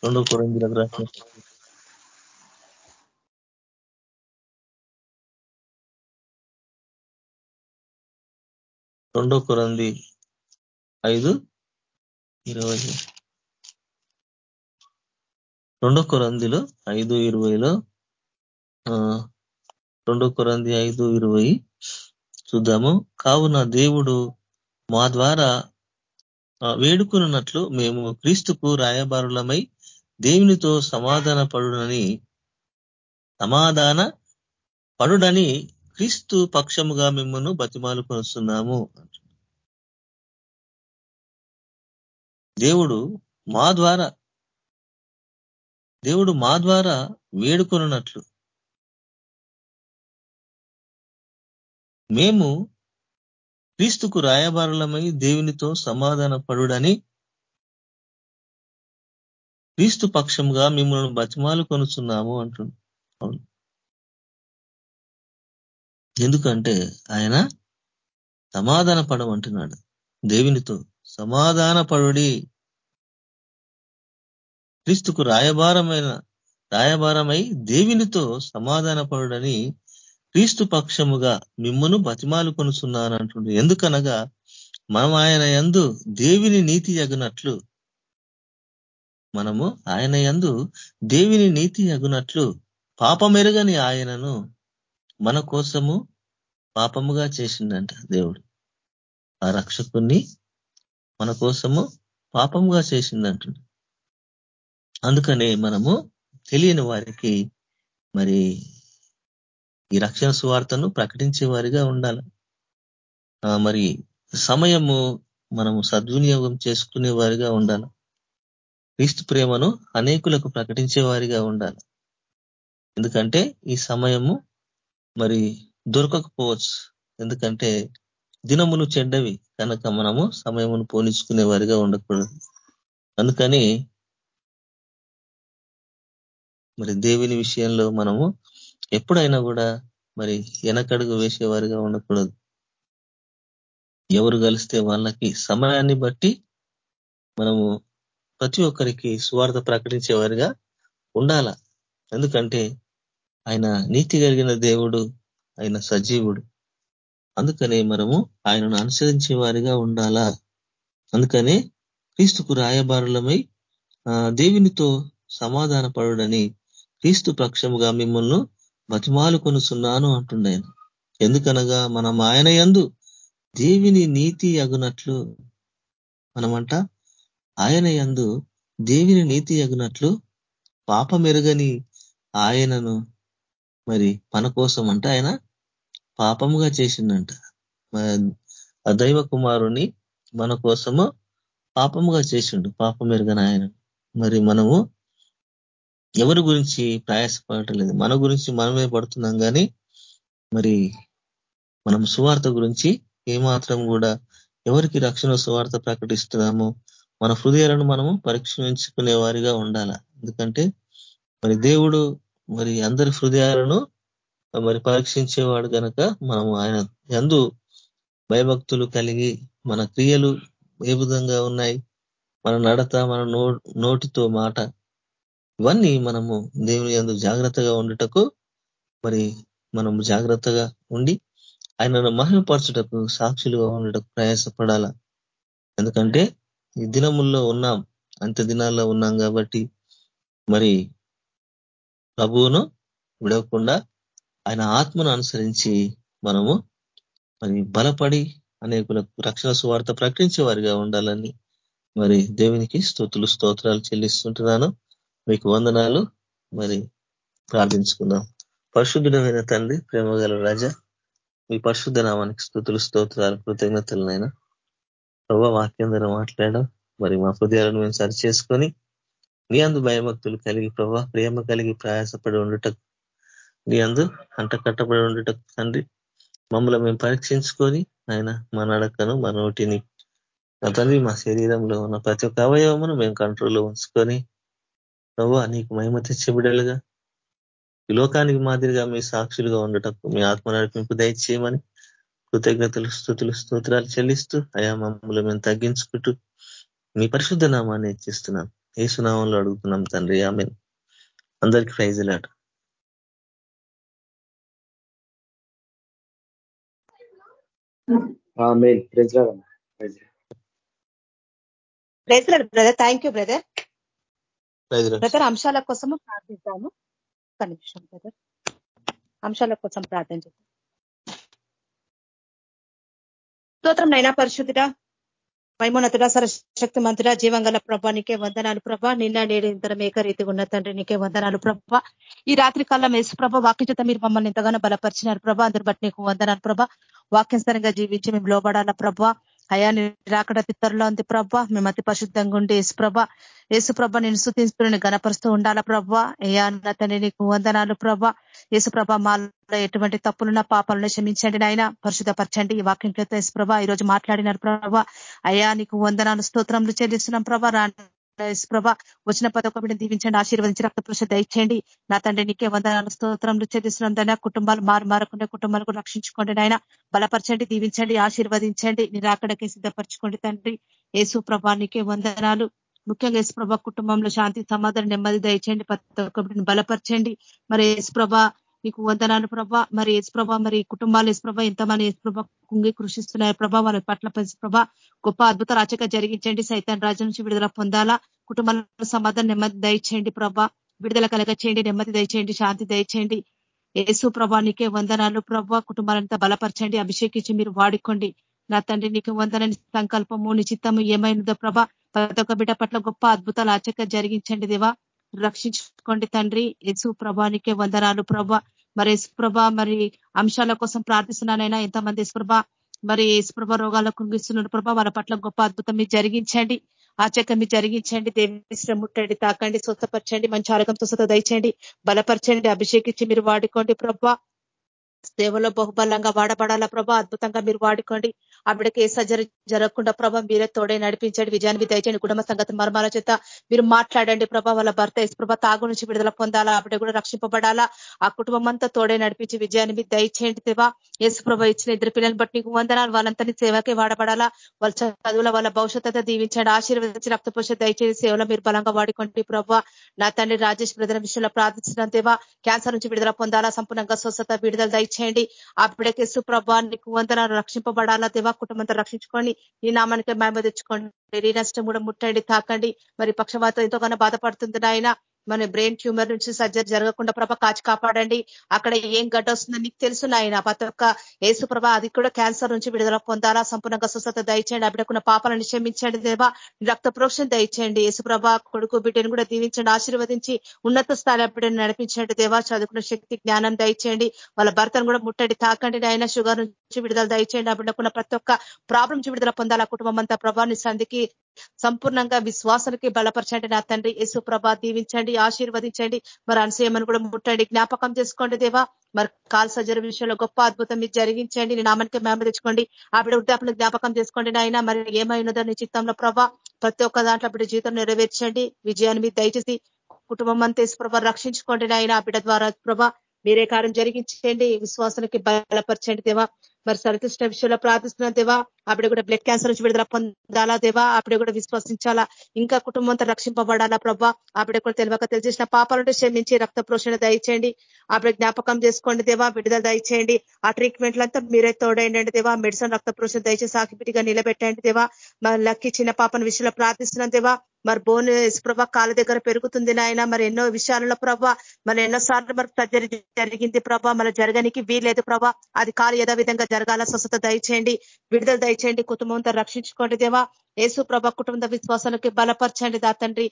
రెండో కొరందీలకు రాసిన రెండో కొరంది ఐదు ఇరవై. రెండో కొరందిలో ఐదు ఇరవైలో రెండో కొరంది ఐదు ఇరవై. చూద్దాము. కావున దేవుడు మా ద్వారా వేడుకున్నట్లు మేము క్రీస్తుకు రాయబారులమై దేవునితో సమాధాన పడునని సమాధాన పడుడని క్రీస్తు పక్షముగా మిమ్మల్ని బతిమాలు కొనుస్తున్నాము దేవుడు మా ద్వారా దేవుడు మా ద్వారా వేడుకొనున్నట్లు. మేము క్రీస్తుకు రాయబారులమై దేవునితో సమాధాన పడుడని క్రీస్తు పక్షంగా మిమ్మల్ని బతిమాలు కొనుచున్నాము అంటున్నాం ఎందుకంటే ఆయన సమాధాన పడమంటున్నాడు దేవునితో సమాధాన పడుడి క్రీస్తుకు రాయభారమైన రాయబారమై దేవునితో సమాధాన పడుడని క్రీస్తు పక్షముగా మిమ్మను బతిమాలు కొనుచున్నానంటుండు ఎందుకనగా మనం ఆయన యందు దేవిని నీతి ఎగునట్లు మనము ఆయన యందు దేవిని నీతి ఎగునట్లు పాపమెరుగని ఆయనను మన కోసము పాపముగా చేసిండంట దేవుడు. ఆ రక్షకుణ్ణి మన కోసము పాపముగా చేసిందంట అందుకనే మనము తెలియని వారికి మరి ఈ రక్షణ సువార్తను ప్రకటించే వారిగా ఉండాలి. మరి సమయము మనము సద్వినియోగం చేసుకునే వారిగా ఉండాలి. క్రీస్తు ప్రేమను అనేకులకు ప్రకటించే వారిగా ఉండాలి. ఎందుకంటే ఈ సమయము మరి దొరకకపోవచ్చు. ఎందుకంటే దినములు చెడ్డవి కనుక మనము సమయమును పోనించుకునే వారిగా ఉండకూడదు. అందుకని మరి దేవుని విషయంలో మనము ఎప్పుడైనా కూడా మరి వెనకడుగు వేసేవారిగా ఉండకూడదు. ఎవరు కలిస్తే వాళ్ళకి సమయాన్ని బట్టి మనము ప్రతి ఒక్కరికి స్వార్థ ప్రకటించేవారిగా ఉండాల. ఎందుకంటే ఆయన నీతి కలిగిన దేవుడు ఆయన సజీవుడు. అందుకనే మనము ఆయనను అనుసరించే వారిగా ఉండాలా? అందుకనే క్రీస్తుకు రాయబారులమై దేవునితో సమాధాన పడుడని క్రీస్తు పక్షముగా మిమ్మల్ని బతిమాలు కొనుసున్నాను అంటుండ ఎందుకనగా మనం ఆయన యందు దేవిని నీతి అగునట్లు మనమంట ఆయన యందు దేవిని నీతి అగునట్లు పాపమెరుగని ఆయనను మరి మన కోసం అంటే ఆయన పాపముగా చేసిందంట దైవ కుమారుని మన కోసము పాపముగా చేసిండు పాపం పాపమెరుగని ఆయన. మరి మనము ఎవరి గురించి ప్రయాసపడటం మన గురించి మనమే పడుతున్నాం కానీ మరి మనం సువార్త గురించి ఏమాత్రం కూడా ఎవరికి రక్షణ సువార్త ప్రకటిస్తున్నామో మన హృదయాలను మనము పరీక్షించుకునే వారిగా ఉండాల? ఎందుకంటే మరి దేవుడు మరి అందరి హృదయాలను మరి పరీక్షించేవాడు కనుక మనము ఆయన ఎందు భయభక్తులు కలిగి మన క్రియలు ఏ విధంగా ఉన్నాయి? మన నడత మన నోటితో మాట ఇవన్నీ మనము దేవుని ఎందు జాగ్రత్తగా ఉండటకు మరి మనము జాగ్రత్తగా ఉండి ఆయనను మహిమపరచుటకు సాక్షులుగా ఉండటకు ప్రయాసపడాల. ఎందుకంటే ఈ దినముల్లో ఉన్నాం అంత్య దినాల్లో ఉన్నాం కాబట్టి మరి ప్రభువును విడవకుండా ఆయన ఆత్మను అనుసరించి మనము మరి బలపడి అనేకులకు రక్షణ సువార్త ప్రకటించే వారిగా ఉండాలని మరి దేవునికి స్థుతులు స్తోత్రాలు చెల్లిస్తుంటున్నాను. మీకు వందనాలు. మరి ప్రార్థించుకుందాం. పరిశుద్ధమైన తండ్రి ప్రేమగల రాజా మీ పరిశుద్ధ నామానికి స్థుతులు స్తోత్రాలు కృతజ్ఞతలనైనా ప్రభావ వాక్యం ద్వారా మాట్లాడడం మరి మా హృదయాలను మేము సరి చేసుకొని నీ అందు భయభక్తులు కలిగి ప్రభా ప్రేమ కలిగి ప్రయాసపడి ఉండటం నీ అందు అంట కట్టబడి ఉండటం తండ్రి మమ్మల్ని మేము పరీక్షించుకొని ఆయన మా నడకను మా నోటిని తండ్రి మా శరీరంలో ఉన్న ప్రతి ఒక్క అవయవమును మేము కంట్రోల్లో ఉంచుకొని ప్రభు నీకు మహిమ తెచ్చబిడలుగా ఈ లోకానికి మాదిరిగా మీ సాక్షులుగా ఉండటకు మీ ఆత్మ నడిపింపు దయచేయమని కృతజ్ఞతలు స్థుతులు స్తోత్రాలు చెల్లిస్తూ అయా మమ్మల్ని మేము తగ్గించుకుంటూ మీ పరిశుద్ధ నామాన్ని ఇచ్చిస్తున్నాం ఏ సునామంలో అడుగుతున్నాం తండ్రి. ఆమె అందరికి praise లాట brother. Thank you brother. Brother అంశాల కోసము ప్రార్థిస్తాము ఒక నిమిషం బ్రదర్. అంశాల కోసం ప్రార్థన చేద్దాం. స్తోత్రం నైనా పరిశుద్ధుడా వైమోన్నతుడ సరశక్తి మంతుడ జీవంగల ప్రభా నీకే వందనాలు ప్రభ. నిన్న నేడు ఇంతరం ఉన్న తండ్రి నీకే వందనాలు ప్రభ. ఈ రాత్రి కాలం యేసు ప్రభ వాక్య చేత మీరు మమ్మల్ని ఎంతగానో బలపరిచినారు ప్రభా. అందరు బట్టి నీకు వందనాలు ప్రభ. వాక్యస్థరంగా జీవించి మేము లోబడాల ప్రభా. అయా రాకడ తిత్తరులో ఉంది ప్రభ. మేము అతి పరిశుద్ధంగా ఉండి యేసుప్రభ యేసుప్రభ నేను సుతిస్తుని గణపరుస్తూ ఉండాలా ప్రభా? అయ్యా అన్న తండ్రి నీకు వందనాలు ప్రభ. యేసుప్రభ మాలో ఎటువంటి తప్పులున్న పాపాలను క్షమించండి నాయన. పరిశుద్ధపరచండి ఈ వాక్యం చేత యేసుప్రభ ఈ రోజు మాట్లాడినారు ప్రభ. అయ్యా నీకు వందనాలు స్తోత్రంలో చెల్లిస్తున్నాం ప్రభ. ప్రభ వచ్చిన పద దీవించండి ఆశీర్వదించి రక్త పురుష దయచేయండి. నా తండ్రి నీకే వందనాలు స్తోత్రంలో చెల్లిస్తున్నాం కుటుంబాలు మారు మారకుండా కుటుంబాలకు రక్షించుకోండి నాయన. బలపరచండి దీవించండి ఆశీర్వదించండి. మీరు అక్కడికే సిద్ధపరచుకోండి తండ్రి. యేసు ప్రభా నీకే వందనాలు. ముఖ్యంగా యేసుప్రభ కుటుంబంలో శాంతి సమాధానం నెమ్మది దయచేయండి. ప్రతి బలపరచండి. మరి యేసుప్రభ నీకు వందనాలు ప్రభా. మరి యేసుప్రభ మరి కుటుంబాలు యేసుప్రభ ఎంతమంది యేసుప్రభ కుంగి కృషిస్తున్నారు ప్రభా. వాళ్ళ పట్ల ప్రభ గొప్ప అద్భుత రాచక జరిగించండి. సైతాన్ రాజు నుంచి విడుదల పొందాలా. కుటుంబాల సమాధానం నెమ్మది దయచేయండి ప్రభా. విడుదల కలగ చేయండి నెమ్మది దయచేయండి శాంతి దయచేయండి. యేసు ప్రభా నీకే వందనాలు ప్రభా. కుటుంబాలంతా బలపరచండి అభిషేకించి మీరు వాడుకోండి. నా తండ్రి నీకు వందనని సంకల్పము నిశ్చితము ఏమైనదో ప్రభ. ప్రతి ఒక్క బిడ్డ పట్ల గొప్ప అద్భుతాలు ఆచక జరిగించండి దేవా. రక్షించుకోండి తండ్రి. యేసు ప్రభానికే వందనాలు ప్రభ. మరి యశ్ప్రభ మరి అంశాల కోసం ప్రార్థిస్తున్నానైనా ఎంతమంది యశ్ప్రభ మరి యశ్ప్రభ రోగాల కుంగిస్తున్నారు. ప్రభ వాళ్ళ పట్ల గొప్ప అద్భుతం మీరు జరిగించండి. ఆచక మీరు జరిగించండి. దేవిశ్ర ముట్టండి తాకండి. స్వస్థపరచండి. మంచి ఆరోగ్యం స్వత దయచండి బలపరచండి. అభిషేకించి మీరు వాడుకోండి. ప్రభ సేవలో బహుబలంగా వాడబడాలా ప్రభా అద్భుతంగా మీరు వాడుకోండి. ఆవిడకి ఏ సర్జరీ జరగకుండా ప్రభా మీరే తోడే నడిపించండి. విజయాన్ని దయచేయండి. కుటుంబ సంగతి మర్మాల చేత మీరు మాట్లాడండి. ప్రభా వాళ్ళ భర్త ప్రభా తాగు నుంచి విడుదల పొందాలా? ఆవిడ కూడా రక్షింపబడాలా? ఆ కుటుంబం అంతా తోడే నడిపించి విజయాన్ని మీరు దయచేయండి దేవా. యేసు ప్రభా ఇచ్చిన ఇద్దరు పిల్లల్ని బట్టి నీకు వందనాలు. వాళ్ళంతని సేవకే వాడబడాలా? వాళ్ళ చదువుల వాళ్ళ భవిష్యత్తు దీవించండి. ఆశీర్వదించి రక్తపోష దయచేసి సేవలో మీరు బలంగా వాడుకోండి ప్రభా. నా తండ్రి రాజేష్ బ్రదర్ విషయంలో ప్రార్థించిన దేవా. క్యాన్సర్ నుంచి విడుదల పొందాలా? సంపూర్ణంగా స్వస్థత విడుదల దయచేయండి. ఆ బిడకే ప్రభా నీకు వందనాలు. రక్షింపబడాలా దేవా? కుటుంబంతో రక్షించుకొని ఈ నామానికి మేమ తెచ్చుకోండి. నష్టం కూడా ముట్టండి తాకండి. మరి పక్షవాతం ఎంతోగానో బాధపడుతుంది నాయన. మన బ్రెయిన్ ట్యూమర్ నుంచి సర్జరీ జరగకుండా ప్రభ కాచి కాపాడండి. అక్కడ ఏం గడ్డ వస్తుందో నీకు తెలుసు నాయన. ప్రతి ఒక్క ఏసు ప్రభ అది కూడా క్యాన్సర్ నుంచి విడుదల పొందాలా. సంపూర్ణంగా స్వస్థత దయచేయండి. అబిడకున్న పాపాలను క్షమించండి దేవా. రక్త ప్రోక్షణ దయచేయండి. యేసుప్రభ కొడుకు బిడ్డను కూడా దీవించండి. ఆశీర్వదించి ఉన్నత స్థాయి బిడ్డను నడిపించండి దేవా. చదువుకున్న శక్తి జ్ఞానం దయచేయండి. వాళ్ళ భర్తను కూడా ముట్టడి. తాకండి ఆయన షుగర్ నుంచి విడుదల దయచేయండి. అబిడకున్న ప్రతి ఒక్క ప్రాబ్లం నుంచి విడుదల పొందాలా. కుటుంబం అంతా ప్రభాని సంధికి సంపూర్ణంగా విశ్వాసానికి బలపరచండి నా తండ్రి. యేసు ప్రభా దీవించండి ఆశీర్వదించండి. మరి అనుసయమని కూడా ముట్టండి జ్ఞాపకం చేసుకోండి దేవా. మరి కాల్ సర్జరీ విషయంలో గొప్ప అద్భుతం మీరు జరిగించండి నేను ఆమెకి మేమ తెచ్చుకోండి. ఆవిడ వృద్ధాపన జ్ఞాపకం చేసుకోండి నాయన. మరి ఏమైనదో నీ చిత్తంలో ప్రభా ప్రతి ఒక్క దాంట్లో బిడ్డ జీవితం నెరవేర్చండి. విజయాన్ని మీరు దయచేసి కుటుంబం అంతా ప్రభా రక్షించుకోండి నాయన. ఆ బిడ్డ ద్వారా ప్రభా మీరే కార్యం జరిగించండి. విశ్వాసానికి బలపరచండి దేవా. మరి సరికృష్ణ విషయంలో ప్రార్థిస్తున్న దేవా అప్పుడే కూడా బ్లడ్ క్యాన్సర్ నుంచి విడుదల పొందాలా దేవా అప్పుడే కూడా విశ్వసించాలా ఇంకా కుటుంబంతో రక్షింపబడాలా ప్రభా అప్పుడే కూడా తెలియక తెలిసిన పాపాలంటే క్షమించి రక్త పోషణ దయచేయండి అప్పుడే జ్ఞాపకం చేసుకోండి దేవా విడుదల దయచేయండి ఆ ట్రీట్మెంట్లంతా మీరే తోడైండి దేవా మెడిసిన్ రక్త పోషణ దయచేసి సాకిపిటిగా నిలబెట్టండి దేవా మరి లక్కి చిన్న పాపన విషయంలో ప్రార్థిస్తున్నాం దేవా మరి బోన్ ప్రభ కాళ్ళ దగ్గర పెరుగుతుంది నాయన. మరి ఎన్నో విషయాలలో ప్రభ మరి ఎన్నో సార్లు మరి సర్జరీ జరిగింది ప్రభ. మన జరగనికి వీలేదు ప్రభ. అది కాలు యథావిధంగా జరగాల స్వస్థత దయచేయండి. విడుదల దయచేయండి. కుటుంబంతో రక్షించుకోండి దేవా. యేసు ప్రభ కుటుంబ విశ్వాసానికి బలపరచండి దా తండ్రి.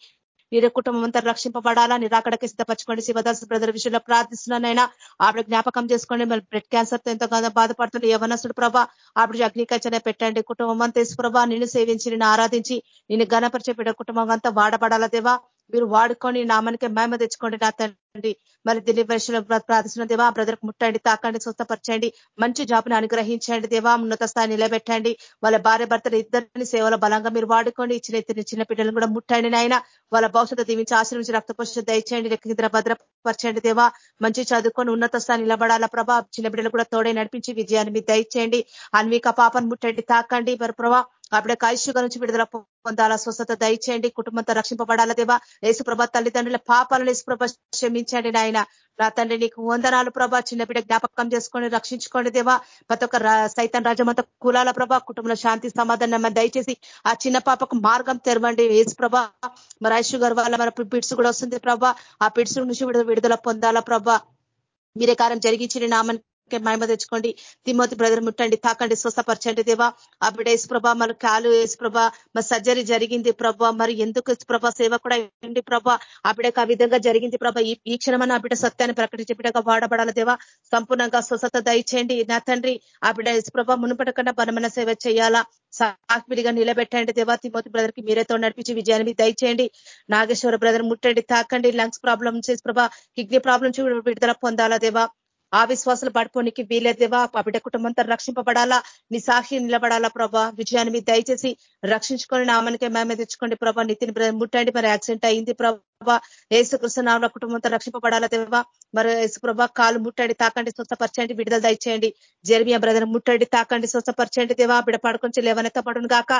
మీరు కుటుంబం అంతా రక్షింపబడాలా? మీరు అక్కడికి సిద్ధపరచుకోండి. శివదాస్ బ్రదర్ విషయంలో ప్రార్థిస్తున్నానైనా. ఆవిడ జ్ఞాపకం చేసుకోండి. మళ్ళీ బ్లడ్ క్యాన్సర్తో ఎంతో బాధపడుతుంది యవనసుడు ప్రభా ఆవిడ అగ్నికచన పెట్టండి. కుటుంబం అంతా ప్రభా నిన్ను సేవించి నిన్ను ఆరాధించి నిన్ను గణపరిచే బిడ్డ కుటుంబం అంతా వాడబడాల దేవా? మీరు వాడుకొని నామానికి మేమ తెచ్చుకోండి నా తండ్రి. మరి దిలీప్ వర్షంలో ప్రార్థన దేవా బ్రదర్కి ముట్టండి తాకండి స్వస్థపరచండి మంచి జాబ్ని అనుగ్రహించండి దేవా ఉన్నత స్థాయి నిలబెట్టండి. వాళ్ళ భార్య భర్తలు ఇద్దరిని సేవల బలంగా మీరు వాడుకోండి. ఇచ్చిన ఇద్దరిని చిన్న పిల్లలు కూడా ముట్టండి నాయన. వాళ్ళ భవిష్యత్తు దీవించి ఆశ్రమించి రక్తపోషణ దయచేయండి. లెక్కిద్ర భద్రపరచండి దేవా. మంచి చదువుకొని ఉన్నత స్థాయి నిలబడాల ప్రభా. చిన్న బిడ్డలు కూడా తోడే నడిపించి విజయాన్ని మీరు దయచేయండి. అన్విక పాపను ముట్టండి తాకండి. మరి ప్రభా అప్పుడే కాయుషుగా నుంచి విడుదల పొందాలా? స్వస్థత దయచేయండి కుటుంబంతో రక్షింపబడాలా దేవా? యేసుప్రభ తల్లిదండ్రుల పాపాలను యేసుప్రభ క్షమించండి నాయన. నా తండ్రి నీకు వందనాలు ప్రభా. చిన్న బిడ్డ జ్ఞాపకం చేసుకొని రక్షించుకోండి దేవా. ప్రతి ఒక్క సైతం రాజమంత కులాల ప్రభా. కుటుంబంలో శాంతి సమాధానం దయచేసి ఆ చిన్న పాపకు మార్గం తెరవండి. యేసు ప్రభా మరి ఐషు గారు వాళ్ళ మన పిడ్స్ కూడా వస్తుంది ప్రభా. ఆ పిడ్స్ నుంచి విడుదల పొందాలా ప్రభా? మీరే కార్యం జరిగించిన నామని మహిమ తెచ్చుకోండి. తిమ్మతి బ్రదర్ ముట్టండి తాకండి స్వస్థపరచండి దేవా. ఆ బిడ్డ యేసుప్రభ మరి కాలు యేసుప్రభ మరి సర్జరీ జరిగింది ప్రభా. మరి ఎందుకు ప్రభ సేవ కూడా ఉండి ప్రభ? ఆ బిడ్డకు ఆ విధంగా జరిగింది ప్రభా. ఈ క్షణమని ఆ బిడ్డ సత్యాన్ని ప్రకటించే బిడ్డగా వాడబడాల దేవా. సంపూర్ణంగా స్వస్థత దయచేయండి. నా తండ్రి ఆ బిడ్డ యేసుప్రభ మునుపటి కన్నా బలమైన సేవ చేయాలా? సాక్మిడిగా నిలబెట్టండి దేవా. తిమ్మతి బ్రదర్కి మీరేతో నడిపించి విజయాన్ని దయచేయండి. నాగేశ్వర బ్రదర్ ముట్టండి తాకండి. లంగ్స్ ప్రాబ్లమ్స్ ప్రభా కిడ్నీ ప్రాబ్లమ్స్ విడుదల పొందాలా దేవా? ఆ విశ్వాసాలు పడుకోనికి వీలేదేవా? ఆ బిడ్డ కుటుంబంతో రక్షింపబడాలా? నీ సాక్షి నిలబడాలా ప్రభా? విజయాన్ని మీరు దయచేసి రక్షించుకొని నామనికే మేమే తెచ్చుకోండి ప్రభా. నితిని ముట్టండి. మరి యాక్సిడెంట్ అయింది ప్రభా. ఏసుకృష్ణ నామల కుటుంబంతో రక్షింపబడాల దేవా? మరి యేసుప్రభ కాలు ముట్టండి తాకండి స్వస్థపరచండి విడుదల దయచేయండి. జర్మియా బ్రదర్ ముట్టండి తాకండి స్వస్థపరచండి దేవా. ఆవిడ పడుకొని లేవనెత్త పడును గాక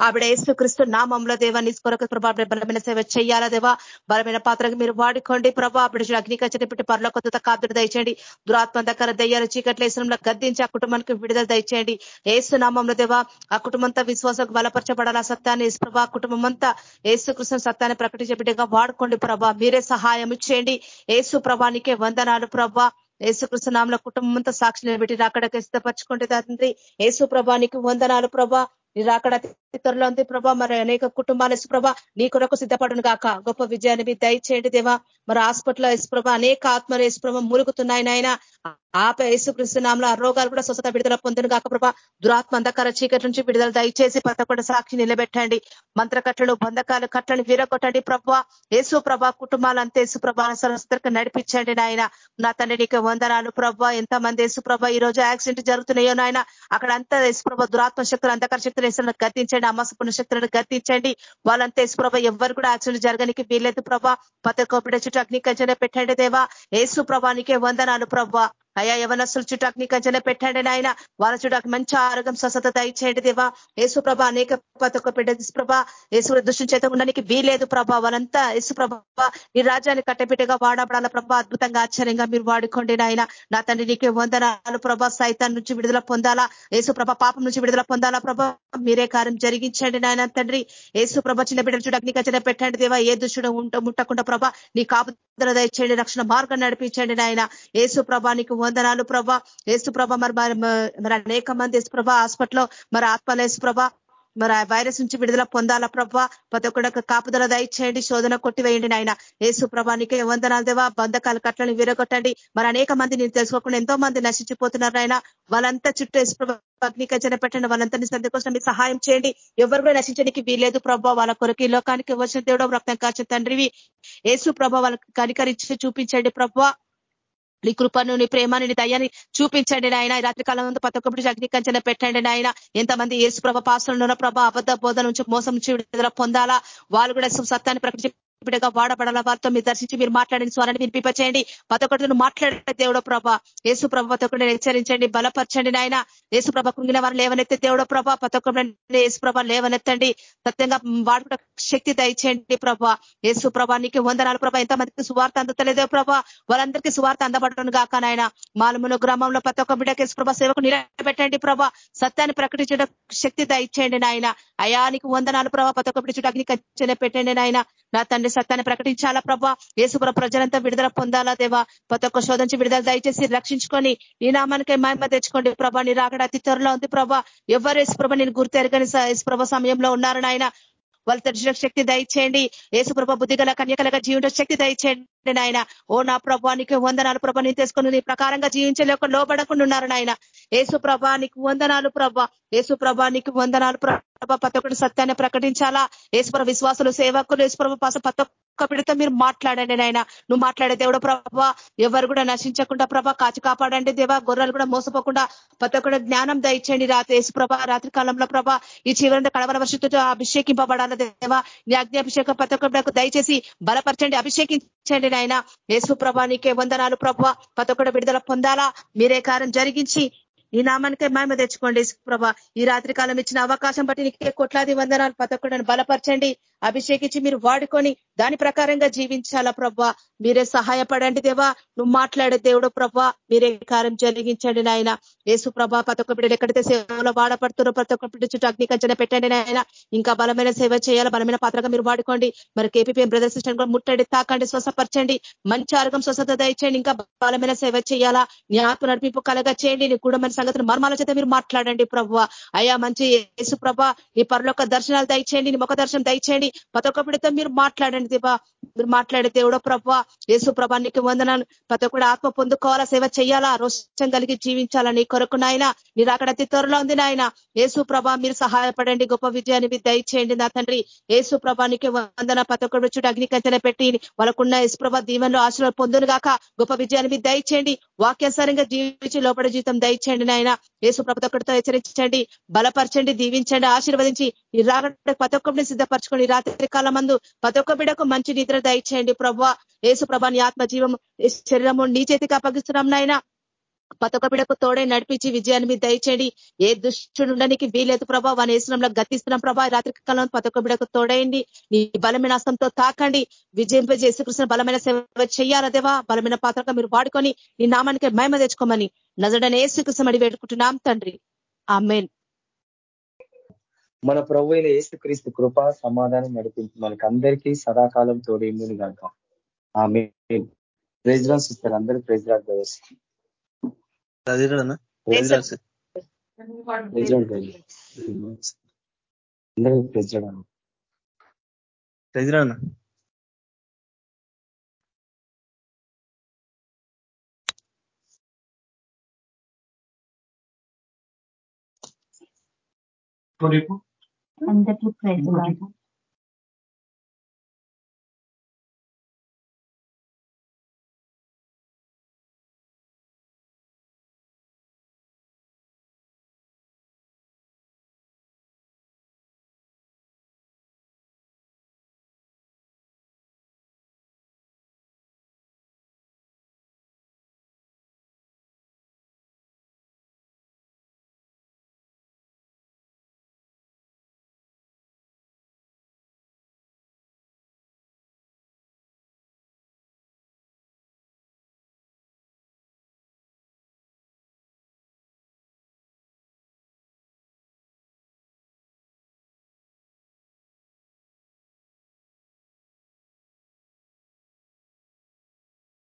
ఆవిడ ఏసుక్రీస్తు నామంలో దేవా నీ కొరకు ప్రభా బలమైన సేవ చేయాలా దేవా? బలమైన పాత్రకు మీరు వాడుకోండి ప్రభా. బిడ అగ్నికచ్చని పెట్టి పర్లో కొత్త కాపుడు దయచేయండి. దురాత్మ దురాత్మంతకర దయ్యాలు చీకట్లేసంలో గద్దించి ఆ కుటుంబానికి విడుదల దయచేయండి. ఏసు నామంలో దేవా ఆ కుటుంబంతో విశ్వాసకు బలపరచబడాల? సత్యాన్ని యేసుప్రభ కుటుంబం అంతా యేసుకృష్ణ సత్యాన్ని ప్రకటించే బిడ్డగా కాపాడుకోండి ప్రభా. మీరే సహాయం ఇచ్చేయండి ఏసు ప్రభానికే వందనాలు ప్రభా. ఏసుకృష్ణనామల కుటుంబం అంతా సాక్షి నిలబెట్టి రాకడకి సిద్ధపరచుకుంటే తండ్రి. ఏసు ప్రభానికి వందనాలు ప్రభా. నీ రాకడ త్వరలో ఉంది ప్రభా. మరి అనేక కుటుంబాలు ప్రభా నీ కొరకు సిద్ధపడును కాక గొప్ప విజయాన్ని మీ దయచేయండి దేవా. మరి హాస్పిటల్ యేసుప్రభ అనేక ఆత్మలు యేసుప్రభ మురుగుతున్నాయి నాయన. ఆప యేసుకృష్ణనామలో ఆ రోగాలు కూడా స్వస్థత విడుదల పొందును కాక ప్రభా. దురాత్మ అంధకార చీకటి నుంచి విడుదల దయచేసి పతకొండ సాక్షి నిలబెట్టండి. మంత్రకట్టలు బంధకాలు కట్టలను వీరగొట్టండి ప్రభా. యేసు ప్రభా కుటుంబాలంతా యేసు ప్రభా నడిపించండి నాయన. నా తండ్రి నీకు వందనాలు ప్రభా. ఎంతమంది యేసు ప్రభ ఈ రోజు యాక్సిడెంట్ జరుగుతున్నాయో నాయన. అక్కడ అంతా యేసు ప్రభ దురాత్మ శక్తులు అంధకార శక్తులు వేసిన గర్తించండి అమాస శక్తులను గర్తించండి వాళ్ళంతా యేసు ప్రభ ఎవరు కూడా యాక్సిడెంట్ జరగనికి వీల్లేదు ప్రభా. పతకోపిడ చుట్టూ అగ్నికంచనే పెట్టండి దేవా. యేసు ప్రభానికే వందనాలు ప్రభా. అయ్యా యవనస్తుల చుట్టాకు అగ్ని కంచెన పెట్టండి నాయన. వాళ్ళ చుట్టాకు మంచి ఆరోగ్యం స్వస్థత దయచేయండి దేవా. యేసు ప్రభ అనేక పతొక్క బిడ్డ ప్రభ. యేసు దృష్టి చేత ఉండడానికి వీలేదు ప్రభా. వాళ్ళంతా యేసు ప్రభ ఈ రాజ్యాన్ని కట్టబిట్టగా వాడబడాల ప్రభా. అద్భుతంగా ఆశ్చర్యంగా మీరు వాడుకోండి నాయన. నా తండ్రి నీకే వందనాలు ప్రభా. సైతాన్ నుంచి విడుదల పొందాలా? యేసు ప్రభ పాపం నుంచి విడుదల పొందాలా ప్రభా? మీరే కార్యం జరిగించండి నాయన తండ్రి. యేసు ప్రభ చిన్న బిడ్డల చుట్టాకు అగ్ని కంచెన పెట్టండి దేవా. ఏ దుష్టుడు ఉంట ముట్టకుండా ప్రభా నీ కాపుదల దయచేయండి రక్షణ మార్గం నడిపించండి నాయన. యేసు ప్రభా నీకు వందనాలు ప్రభా. ఏసు ప్రభ మరి మరి అనేక మంది యేసు ప్రభ హాస్పిటల్లో మరి ఆత్మలేసు ప్రభ మరి ఆ వైరస్ నుంచి విడుదల పొందాలా ప్రభా. ప్రతి ఒక్కటి కాపుదల దయచేయండి శోధన కొట్టివేయండి నాయన. యేసు ప్రభానికి వందనాలు దేవా. బంధకాలు కట్టలను విరగొట్టండి. మరి అనేక మంది నేను తెలుసుకోకుండా ఎంతో మంది నశించిపోతున్నారు ఆయన వాళ్ళంతా చుట్టూ ఏసు ప్రభా అగ్నికచన పెట్టండి. వాళ్ళంతా సంధి కోసం మీరు సహాయం చేయండి. ఎవరు కూడా నశించడానికి వీలేదు ప్రభావ వాళ్ళ కొరకు ఈ లోకానికి వచ్చిన దేవుడు రక్తం కాచిన తండ్రివి. యేసు ప్రభా వాళ్ళకి కనికరించి చూపించండి ప్రభా. నీ కృపను నీ ప్రేమను నీ దయ్యాన్ని చూపించండి నాయన. రాత్రి కాలం ముందు ప్రతి ఒక్కటి అగ్నికంచన పెట్టండి నాయన. ఎంతమంది ఏసు ప్రభ ఉన్న ప్రభ అబద్ధ బోధన నుంచి మోసం నుంచి విడుదల పొందాలా? వాళ్ళు కూడా సత్యాన్ని ప్రకటించి బిడ్డగా వాడబడాల వారితో మీరు దర్శించి మీరు మాట్లాడిన స్వరాన్ని వినిపింపచేయండి పతొకటి మాట్లాడే దేవుడో ప్రభ యేసు ప్రభ పతొకటి హెచ్చరించండి బలపరచండి నాయన. యేసు ప్రభ కుంగిన వారు లేవనెత్తే దేవుడో ప్రభ పతొకటి యేసు ప్రభ లేవనెత్తండి. సత్యంగా వాడుకుంట శక్తి దయచేయండి ప్రభ. యేసు ప్రభ నీకు వందనాలు ప్రభ. ఎంతమందికి సువార్త అందుతలేదో ప్రభ? వాళ్ళందరికీ సువార్త అందబడను కాక నాయన. మాలమును గ్రామంలో ప్రతి ఒక్క బిడ్డకి యేసు ప్రభ సేవకు నిలబెట్టండి ప్రభ. సత్యాన్ని ప్రకటించడం శక్తి దయచేయండి నాయన. అయానికి వందనాలు ప్రభ. ప్రతి ఒక్క బిడ్డ చుట్టూ అగ్ని కచ్చనే పెట్టండి నాయన. నా తండ్రి సత్యాన్ని ప్రకటించాలా ప్రభా? యేసుపుర ప్రజలంతా విడుదల పొందాలా దేవా? ప్రతి ఒక్క శోధించి విడుదల దయచేసి రక్షించుకొని నీ నామానికై మహిమ తెచ్చుకోండి ప్రభా. నీ రాకడ అతి త్వరలో ఉంది ప్రభా. ఎవరు యేసుప్రభ నేను గుర్తెరగని యేసుప్రభ సమయంలో ఉన్నారు నాయన? వాళ్ళ తెలిసిన శక్తి దయచేయండి. ఏసు ప్రభ బుద్ధిగల కన్యకలగా జీవించే శక్తి దయచేయండి నాయన. ఓ నా ప్రభానికి వందనాలు ప్రభా నేను తెలుసుకుని నీ ప్రకారంగా జీవించలేక లోబడకుండా ఉన్నారు నాయన. యేసు ప్రభానికి వందనాలు ప్రభ. ఏసు ప్రభానికి వందనాలు ప్రభ. పతొకటి సత్యాన్ని ప్రకటించాలా? యేసుప్రభ విశ్వాసులు సేవకులు యేసుప్రభ పాస పతొక్క ఒక్క మీరు మాట్లాడండి నాయన. నువ్వు మాట్లాడే దేవుడు ప్రభా ఎవరు కూడా నశించకుండా ప్రభా కాచి కాపాడండి దేవా. గొర్రెలు కూడా మోసపోకుండా ప్రతి జ్ఞానం దయచేయండి రాత్రి యేసు ప్రభా రాత్రి కాలంలో ప్రభా. ఈ చివరి కడవల వర్షతో అభిషేకింపబడాలి దేవా. నీ అగ్ని ప్రతి ఒక్కరికి దయచేసి బలపరచండి అభిషేకించండి నాయన. యేసు ప్రభా నీకే వందనాలు ప్రభా. ప్రతి విడుదల పొందాలా? మీరే కార్యం జరిగించి ఈ నామానికే మేము తెచ్చుకోండి ప్రభా. ఈ రాత్రి కాలం ఇచ్చిన అవకాశం బట్టి నీకే కోట్లాది వందనాలు. పతొక్కడని బలపరచండి. అభిషేకించి మీరు వాడుకొని దాని ప్రకారంగా జీవించాలా ప్రభా? మీరే సహాయపడండి దేవా. నువ్వు మాట్లాడే దేవుడు ప్రభా. మీరే కార్యం జరిగించండి నాయన. యేసు ప్రభా ప్రతి ఒక్క బిడ్డలు ఎక్కడైతే సేవలో వాడపడుతున్నారో ప్రతి ఒక్క బిడ్డ చుట్టూ అగ్నికంచన పెట్టండి నాయన. ఇంకా బలమైన సేవ చేయాలి? బలమైన పాత్రగా మీరు వాడుకోండి. మరి కేపీపీఎం బ్రదర్ సిస్టర్ కూడా ముట్టండి తాకండి స్వసపరచండి మంచి ఆరోగ్యం స్వస్థత దయచేయండి. ఇంకా బలమైన సేవ చేయాలా? నీ నడిపింపు కలగా చేయండి. నీ కూడా మన సంగతిని మర్మాల చేత మీరు మాట్లాడండి ప్రభు. అయ్యా మంచి యేసు ప్రభ నీ పరలోక దర్శనాలు దయచేయండి. నీ ముఖ దర్శనం దయచేయండి. ప్రతి ఒక్క బిడ్డతో మీరు మాట్లాడండి దేవా. మీరు మాట్లాడే దేవుడో ప్రభా యేసు ప్రభానికి వందనాలు. ప్రతి ఒక్కటి ఆత్మ పొందుకోవాలా సేవ చేయాలా రోషం కలిగి జీవించాలా నీ కొరకు నాయన. నీ అక్కడ అతి త్వరలో ఉంది నాయన. యేసు ప్రభా మీరు సహాయపడండి గొప్ప విజయాన్ని మీరు దయచేయండి నా తండ్రి. యేసు ప్రభానికి వందన ప్రతి ఒక్కటి చుట్టూ అగ్ని కంచెన పెట్టి వాళ్ళకున్న యేసు ప్రభా దీవెనలో ఆశలు పొందును గాక. గొప్ప విజయాన్ని మీరు దయచేయండి. వాక్యానుసారంగా జీవించి లోపల జీవితం దయచేయండి నాయన. యేసు ప్రభుత్వ ఒక్కడితో హెచ్చరించండి బలపరచండి దీవించండి ఆశీర్వదించి ఈ రాగడ ప్రతి ఒక్కరిని సిద్ధపరచుకోండి రాత్రి కాలం మందు ప్రతి ఒక్క బిడకు మంచి నిద్ర దయచేయండి ప్రభావ. ఏసు ప్రభాని ఆత్మజీవం శరీరము నీ చేతికి అప్పగిస్తున్నాం నాయన. ప్రతి ఒక్క బిడకు తోడే నడిపించి విజయాన్ని మీద దయచేయండి. ఏ దుష్టుడు ఉండడానికి వీలేదు ప్రభా. వాని వేసనంలో గతిస్తున్నాం ప్రభా. రాత్రి కాలం ప్రతి ఒక్క బిడకు తోడేయండి. నీ బలమైన అస్తంతో తాకండి. విజయింపజేసి కృష్ణ బలమైన సేవ చేయాలదేవా బలమైన పాత్రగా మీరు వాడుకొని నీ నామానికి మహిమ తెచ్చుకోమని నజడనే ఏసుకృష్ణ అడి వేడుకుంటున్నాం తండ్రి. ఆ మన ప్రభు అయిన ఏసుక్రీస్తు కృప సమాధానం నడిపించి మనకి అందరికీ సదాకాలం తోడేందుని కాక ఆమె ప్రైజ్ రాస్ ఇస్తారు అందరూ ప్రైజ్ చదివినా ప్రైజ్ ప్రైజ్ రాడ్ చదివినా అందరికీ ప్రైజ్